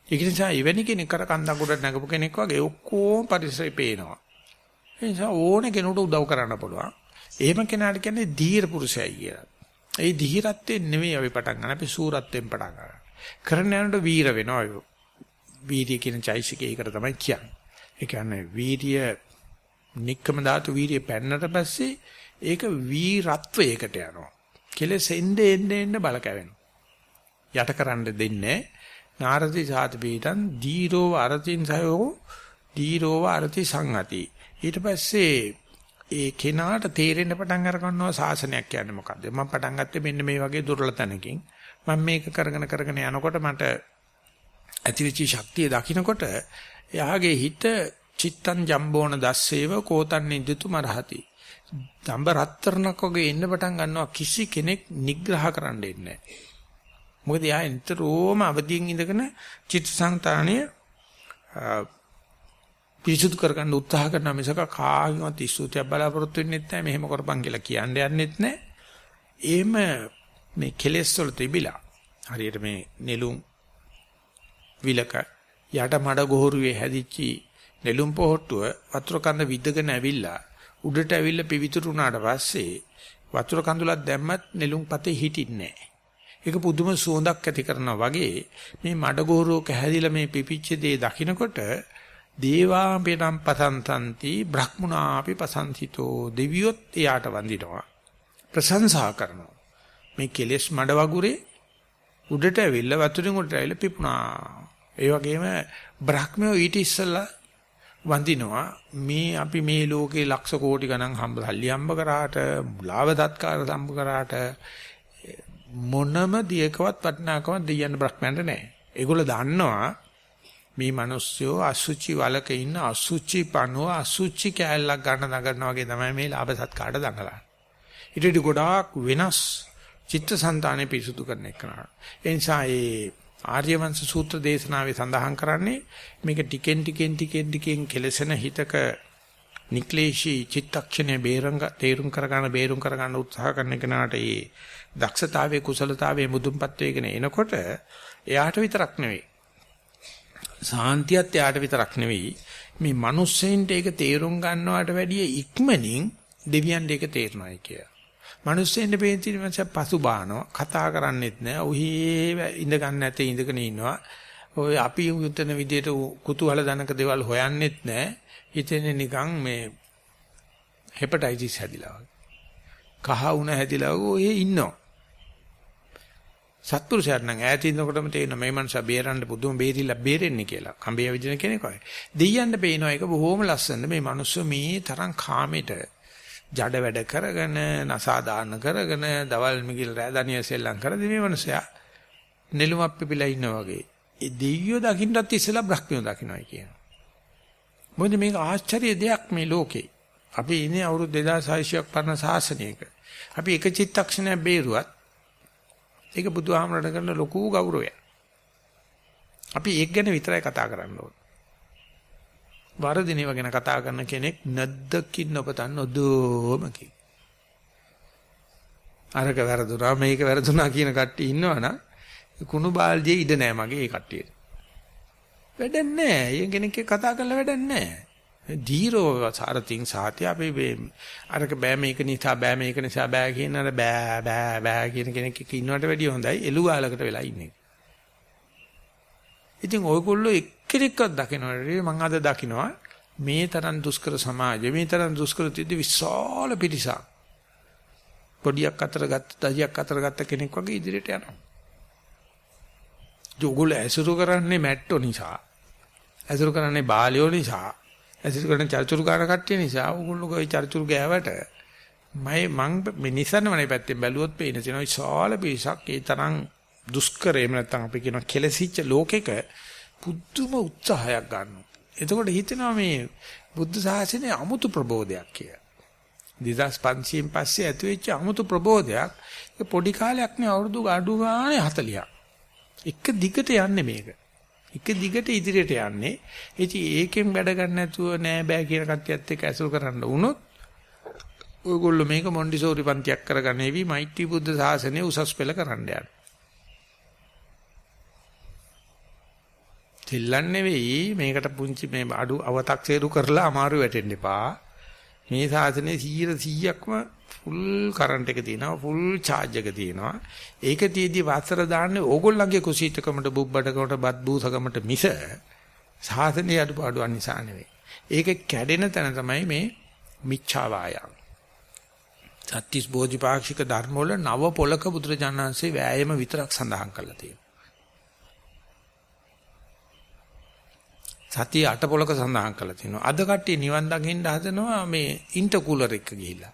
ඒක නිසා එවැනි කෙනෙක් කර කන්දක් උඩ නැගපු කෙනෙක් වගේ ඔක්කොම පරිසරේ පේනවා. ඒ නිසා ඕන කෙනෙකුට උදව් කරන්න පුළුවන්. එහෙම කෙනාට කියන්නේ ධීර පුරුෂයයි කියලා. ඒ ධීරත්වයෙන් නෙමෙයි අපි පටන් ගන්න. අපි සූරත්වයෙන් පටන් ගන්නවා. කරන යනකොට වීර වෙනවා. වීර්ය කියන චෛසිකේ ඒකට තමයි කියන්නේ. ඒ කියන්නේ වීර්ය නික්කම ධාතු වීර්ය පැන්නට පස්සේ ඒක වීරත්වයකට යනවා. කෙලෙස් එන්නේ එන්නේ එන්නේ බල කැවෙනවා. යටකරන්න දෙන්නේ නාරති සාත බීතං දීරෝ අරතින් සයෝ දීරෝ අරති සංගති. ඊට පස්සේ ඒ කෙනාට තේරෙන්න පටන් අර ගන්නවා සාසනයක් කියන්නේ මොකද්ද? මම පටන් ගත්තේ මෙන්න මේ වගේ දුර්වල තැනකින්. මම මේක කරගෙන කරගෙන යනකොට මට ඇතිවිචි ශක්තිය දකින්නකොට එයාගේ හිත චිත්තං ජම්බෝන දස්සේව කෝතන් නිදිතු මරහති. දඹ රත්තරණක් වගේ එන්න පටන් ගන්නවා කිසි කෙනෙක් නිග්‍රහ කරන්න දෙන්නේ නැහැ. මොකද යා නිතරම අවදියෙන් ඉඳගෙන චිත්තසංතානය පිරිසුදු කරගන්න උත්සාහ කරන මිසක කාගෙවත් ඉස්සුතියක් බලාපොරොත්තු වෙන්නෙත් නැහැ මෙහෙම කරපන් කියලා කියන්න යන්නෙත් නැහැ. එහෙම මේ කෙලෙස් වල තිබිලා හරියට මේ නෙළුම් විලක යට මඩ ගොහරුවේ හැදිච්චි නෙළුම් පොහට්ටුව වතුර කඳ විදගෙන ඇවිල්ලා උඩට ඇවිල්ලා පිවිතුරු වුණාට පස්සේ වතුර කඳුලක් දැම්මත් නෙළුම් පතේ හිටින්නේ නැහැ. ඒක පුදුම සුවඳක් ඇති කරනවා වගේ මේ මඩ ගොහරුවක හැදිලා මේ පිපිච්ච දේ දකින්නකොට දේවාම්පේනම් පසන්තන්ති බ්‍රහ්මුණාපි පසන්තිතෝ දෙවියොත් එයාට වඳිනවා ප්‍රශංසා කරනවා මේ කෙලෙස් මඩ වගුරේ උඩට ඇවිල්ලා වතුරින් උඩට ඇවිල්ලා පිපුණා ඒ වගේම බ්‍රහ්මයෝ ඊට ඉස්සෙල්ලා වඳිනවා මේ අපි මේ ලෝකේ ලක්ෂ කෝටි ගණන් හම්බ සල්ලි හම්බ කරාට ලාභ තත්කාර හම්බ කරාට මොනම දියකවත් වටිනාකමක් දෙයයන් බ්‍රහ්මයන්ට නැහැ. ඒගොල්ලෝ දන්නවා මේ මිනිස්සුયો අසුචි වලක ඉන්න අසුචි පණුව අසුචි කෑල්ලක් ගන්න නගනවා වගේ තමයි මේ ලාභ සත්කාරට දඟලන්නේ. ඊට ගොඩාක් වෙනස් චිත්තසංතානෙ පිරිසුදු කරන එක නා. ඒ නිසා ඒ ආර්යවංශ සූත්‍ර දේශනාවේ සඳහන් කරන්නේ මේක ටිකෙන් ටිකෙන් ටිකෙන් ටිකෙන් කෙලසෙන හිතක නික්ලේශී චිත්තක්ෂණය බේරංග තේරුම් කරගන්න බේරුම් කරගන්න උත්සාහ කරන කෙනාට ඒ දක්ෂතාවයේ කුසලතාවයේ මුදුන්පත් වේගෙන එනකොට එයාට විතරක් නෙවෙයි සාන්තියත් එයාට විතරක් නෙවෙයි මේ මිනිස්සෙන්ට ඒක තේරුම් ගන්නවට වැඩිය ඉක්මනින් දෙවියන්ට ඒක තේරෙනවායි කිය. මිනිස්සෙන්ට පේන මනස පසුබානවා කතා කරන්නෙත් නෑ. ඔහි ඉඳ ගන්න නැතේ ඉඳගෙන ඉන්නවා. ඔය අපි උත්තන විදියට කුතුහල දනක දේවල් හොයන්නෙත් නෑ. හිතෙන්නේ නිකන් මේ හෙපටයිටිස් හැදිලා වගේ. කහ වුණ හැදිලා ඔය ඉන්නවා. සත්පුරුෂයාට නම් ඈත ඉන්නකොටම තේරෙනවා මේ මනුස්සයා බේරන්න පුදුම බේරිලා බේරෙන්නේ කියලා. කඹේ විදින කෙනෙක් වගේ. දෙයියන්ට පේනවා ඒක බොහොම ලස්සනද මේ මනුස්සයා මේ තරම් කාමෙට ජඩ වැඩ කරගෙන, නසා දාන්න කරගෙන, දවල් මිගිල් රෑදනිය සෙල්ලම් කරදී මේ මනුස්සයා නෙළුමක් පිපිලා ඉන්නා වගේ. ඒ දෙයියෝ දකින්නත් ඉස්සෙල්ලා බ්‍රහ්මියෝ දකින්නයි කියනවා. මොකද මේක ආශ්චර්ය දෙයක් මේ ලෝකේ. අපි ඉන්නේ අවුරුදු 2600ක් පරණ ශාසනයක. අපි එක චිත්තක්ෂණයක් බේරුවත් ඒක බුදුහාමරණ කරන ලොකු ගෞරවයක්. අපි ඒක ගැන විතරයි කතා කරන්න ඕන. වරදිනේව ගැන කතා කරන කෙනෙක් නැද්දකින් නොපතන් නොදෝමකි. අරක වැරදුනා මේක වැරදුනා කියන කට්ටිය ඉන්නවනම් කුණු බාල්දියේ ඉඩ නෑ මගේ ඒ කට්ටියට. වැඩක් නෑ. ඒ කෙනෙක් කතා කරලා වැඩක් නෑ. දීරෝ සාරතින් සාතිය අපි අරක බෑ මේක නිසා බෑ මේක නිසා බෑ කියන අර බෑ බෑ බෑ කියන කෙනෙක් එක්ක ඉන්නවට වැඩිය හොඳයි එළු ගාලකට වෙලා ඉන්නේ. ඉතින් ඔයගොල්ලෝ එක්කෙනෙක්වත් දකින්නට මම අද දකින්නවා මේ තරම් දුෂ්කර සමාජය මේ තරම් දුෂ්කර තියදී විශාල පිරිසක් පොඩියක් අතර ගත්ත දජියක් අතර ගත්ත කෙනෙක් වගේ ඉදිරියට යනවා. ඒගොල්ලෝ ඇසුරු කරන්නේ මැට්ටෝ නිසා. ඇසුරු කරන්නේ බාලියෝ නිසා. ඇසිට කරන චර්චුරු ගන්න කට්ටිය නිසා ඕගොල්ලෝ කොයි චර්චුරු ගෑවට මම මං මිනිස්සන්නමනේ පැත්තෙන් බැලුවොත් පේන තියෙනවා විශාල පිරිසක් ඒ තරම් දුෂ්කර එහෙම නැත්නම් අපි කියන කෙලසිච්ච ලෝකෙක පුදුම උත්සාහයක් ගන්නවා. එතකොට හිතෙනවා මේ බුද්ධ ශාසනය අමුතු ප්‍රබෝධයක් කියලා. 2500න් පස්සේ ඇති වෙච්ච අමුතු ප්‍රබෝධයක් ඒ පොඩි කාලයක් නේ අවුරුදු අඩු ගානේ 40ක්. එක දිගට යන්නේ මේක. එක දිගට ඉදිරියට යන්නේ. ඉතින් ඒකෙන් වැඩ ගන්න නැතුව නෑ බෑ කියන කට්ටියත් එක්ක ඇසුරු කරන්න වුණොත් ඔයගොල්ලෝ මේක මොන්ඩිසෝරි පන්තියක් කරගන්නේවි මෛත්‍රී බුද්ධ ශාසනය උසස් පෙළ කරන්න යන. දෙල්ලන් නෙවෙයි. මේකට පුංචි මේ අඩු අව탁සේරු කරලා අමාරු වැටෙන්න එපා. මේ ශාසනයේ 100%ක්ම ෆුල් කරන්ට් එක තියෙනවා ෆුල් charge එක තියෙනවා. ඒක තියදී වසර දාන්නේ ඕගොල්ලන්ගේ කුසීතකමට බුබ්බඩකමට බත් බූසකමට මිස සාසනීය අඩුපාඩු නිසා නෙවෙයි. ඒක කැඩෙන තැන තමයි මේ මිච්ඡා වායං සත්‍තිස් බෝධිපාක්ෂික ධර්ම වල නව පොලක බුදුරජාණන්සේ වෑයම විතරක් සඳහන් කරලා තියෙනවා. සතිය අටපොලක සඳහන් කරලා තිනවා. අද කට්ටිය නිවන් දකින්න හදනවා මේ ඉන්ටර්කූලර් එක ගිහිල්ලා.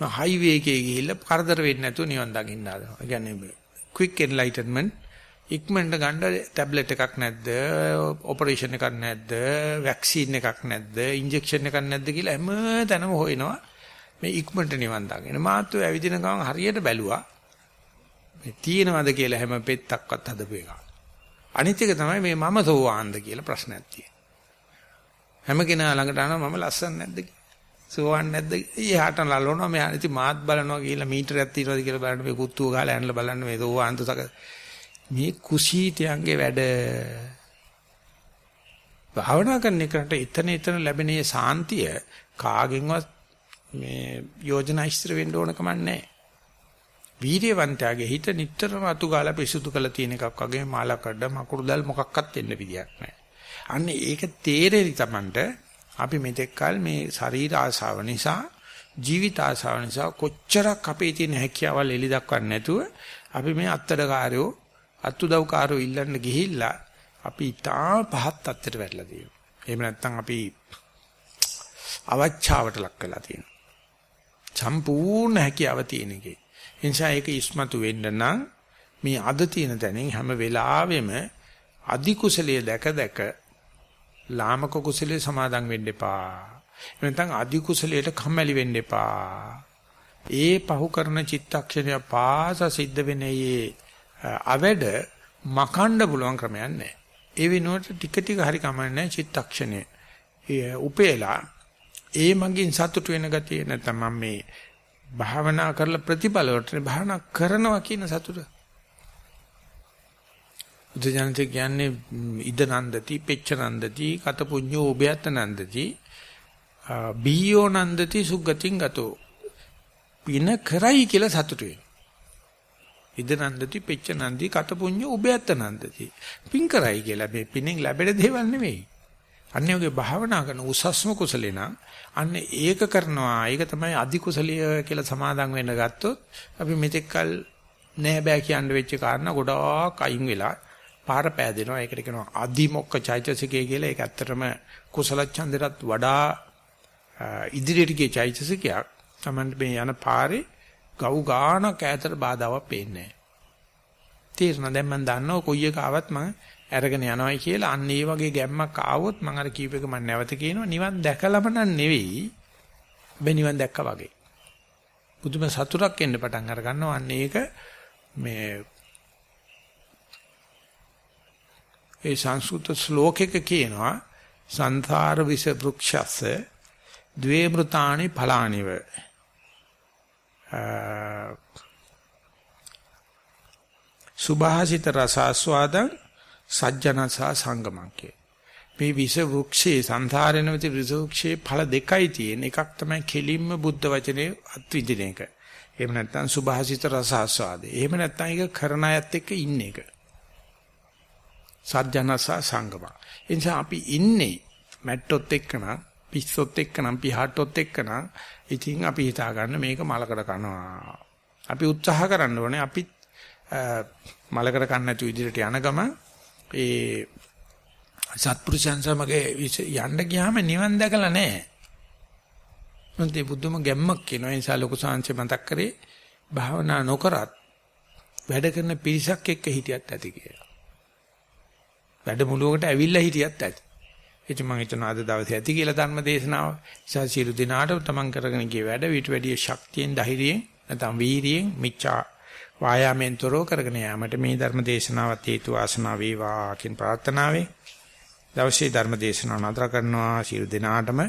මම හයිවේ එකේ ගිහිල්ලා කරදර වෙන්නේ නැතුව නිවන් දකින්න හදනවා. ඒ කියන්නේ quick enlightenment ඉක්මනට ගන්න ටැබ්ලට් එකක් නැද්ද? ඔපරේෂන් එකක් නැද්ද? වැක්සින් එකක් නැද්ද? ඉන්ජෙක්ෂන් එකක් නැද්ද කියලා හැම තැනම හොයනවා. මේ ඉක්මනට නිවන් දාගෙන මාත්තු ඇවිදින ගමන් හරියට බැලුවා. මේ තියෙනවද කියලා හැම පෙත්තක්වත් හදපු එක අනිත් එක තමයි මේ මම සෝවාන්ද කියලා ප්‍රශ්නයක් තියෙනවා හැම කෙනා ළඟට ආනවා මම ලස්සන නැද්ද සෝවාන් නැද්ද එහාට ලලනවා මෙහා ඉතින් මාත් බලනවා කියලා මීටරයක් තියෙනවද කියලා බලන්න මේ කුත්තුව ගාලා ඇනලා බලන්න මේ සෝවාන්ත සක. මේ කුසීතයන්ගේ වැඩ භාවනා කරන එකට එතන එතන ලැබෙන මේ සාන්තිය කාගෙන්වත් මේ යෝජනා ඉස්තර වෙන්න ඕන කමක් නැහැ. වීර්යවන්තයාගේ හිත නිටතරම අතු ගාලා පිසුදු කළ තියෙන එකක් වගේ මාලා කඩ මකුරුදල් මොකක්වත් වෙන්න විදියක් නැහැ. අන්න ඒක තේරෙරි Tamanට අපි මෙතෙක් කල මේ ශරීර ආශාව නිසා ජීවිත ආශාව නිසා කොච්චරක් අපේ තියෙන හැකියාවල් එලි දක්වන්නේ නැතුව අපි මේ අත්තරකාරයෝ අත්උදව්කාරෝ ඉල්ලන්න ගිහිල්ලා අපි ඊටා පහත් තත්ත්වයට වැටලා තියෙනවා. එහෙම නැත්නම් අපි අවචාවට ලක් වෙලා තියෙනවා. සම්පූර්ණ හැකියාව තියෙන එකේ. ඒ නිසා ඒක ඉස්මතු වෙන්න නම් මේ අද තියෙන තැනින් හැම වෙලාවෙම අධි කුසලයේ දැක දැක ලාමක කුසලයේ සමාදන් වෙන්න එපා. නැත්නම් අධි කුසලයට කම්මැලි වෙන්න එපා. ඒ පහු කරන චිත්තක්ෂණය පාස සිද්ධ වෙන්නේ අවැඩ මකන්න පුළුවන් ක්‍රමයක් නැහැ. ඒ වෙනුවට ටික ටික හරි කමන්නේ චිත්තක්ෂණය. ඒ උපේලා ඒ මගින් සතුට වෙන ගතිය නැත්නම් මම මේ භාවනා කරලා ප්‍රතිඵල වලට භාවනා කරනවා කියන සතුට. උදජනත කියන්නේ ඉද නන්දති පෙච්ච නන්දති කත පුඤ්ඤෝ උභයත් නන්දති බීයෝ නන්දති සුගතින් ගතෝ පින කරයි කියලා සතුට වෙනවා. ඉද නන්දති පෙච්ච නන්දි කත පුඤ්ඤ උබයත් නන්දති. පින් කරයි කියලා මේ පිනෙන් ලැබෙන දේවල් නෙවෙයි. අන්නේ ඔගේ භාවනා කරන උසස්ම කුසලේ නම් අන්න ඒක කරනවා. ඒක තමයි අධි කුසලිය කියලා සමාදන් වෙන්න ගත්තොත් අපි මෙතෙක්කල් නෑ බෑ කියන්න වෙච්ච කාරණා ගොඩාක් අයින් වෙලා පාර පෑදෙනවා. ඒකට කියනවා අධිමොක්ක චෛතසිකය කියලා. ඒක ඇත්තටම කුසල ඡන්දයටත් වඩා ඉදිරියට ගිය චෛතසිකයක්. Taman මේ යන පාරේ ගව් ගානක් ඈතට බාධාවක් පේන්නේ නැහැ. තේරෙනවා දැන් මම දන්නවා කොයි එක ආවත් මම අරගෙන යනවායි කියලා අන්න ඒ වගේ ගැම්මක් ආවොත් මම අර කීප එක මම නැවත කියනවා නිවන් දැකලම නන් නෙවෙයි. හැබැයි නිවන් දැක්කා වගේ. පුදුම සතුටක් එන්න පටන් අර ගන්නවා අන්න ඒක මේ ඒ සංස්කෘත ශ්ලෝකයක කියනවා සංසාර විස වෘක්ෂස්ස ද්වේ මෘතානි ඵලානිව සුභාසිත රසාස්වාදං සජ්ජනසා සංගමංකේ මේ විස වෘක්ෂේ සංධාරණවති විස වෘක්ෂේ ඵල දෙකයි තියෙන එකක් තමයි කෙලින්ම බුද්ධ වචනේ අත්විදින එක. එහෙම නැත්නම් සුභාසිත රසාස්වාදේ එහෙම නැත්නම් ඒක කරන අයත් එක්ක ඉන්න එක. සජ්ජනසා සංගම. එනිසා අපි ඉන්නේ මැට්ටොත් එක්කනම් පිස්සොත් එක්කනම් පිහාට්ටොත් එක්කනම් ඉතින් අපි හිතා ගන්න මේක මලකඩ කනවා. අපි උත්සාහ කරන්න ඕනේ අපි මලකඩ කන්න නැතු විදිහට යන ගම ඒ සත්පුරුෂයන් සමග යන්න ගියාම නිවන් දැකලා නැහැ. මොන්තේ බුදුම ගැම්මක් කියනවා. ඒ නිසා ලොකු සාංශය මතක් කරේ භාවනා නොකරත් වැඩ කරන පිරිසක් එක්ක හිටියත් ඇති කියලා. වැඩමුළුවකට ඇවිල්ලා හිටියත් ඇති. ඉතින් මම හිතනවා අද දවසේ ඇති කියලා ධර්ම දේශනාව. නිසා සියලු දිනාට තමන් කරගෙන ගිය වැඩ විට වැඩිය ශක්තියෙන් ධෛර්යයෙන් නැත්නම් වීරියෙන් මිච්ඡා වායාමෙන් තොරව කරගෙන යාමට මේ ධර්ම දේශනාවත් හේතු වාසනා වේවා කියන ප්‍රාර්ථනාවෙන් දවසේ ධර්ම දේශනාව නතර කරනවා සියලු දිනාටම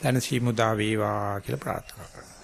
ධනසි මුදා වේවා කියලා ප්‍රාර්ථනා කරනවා.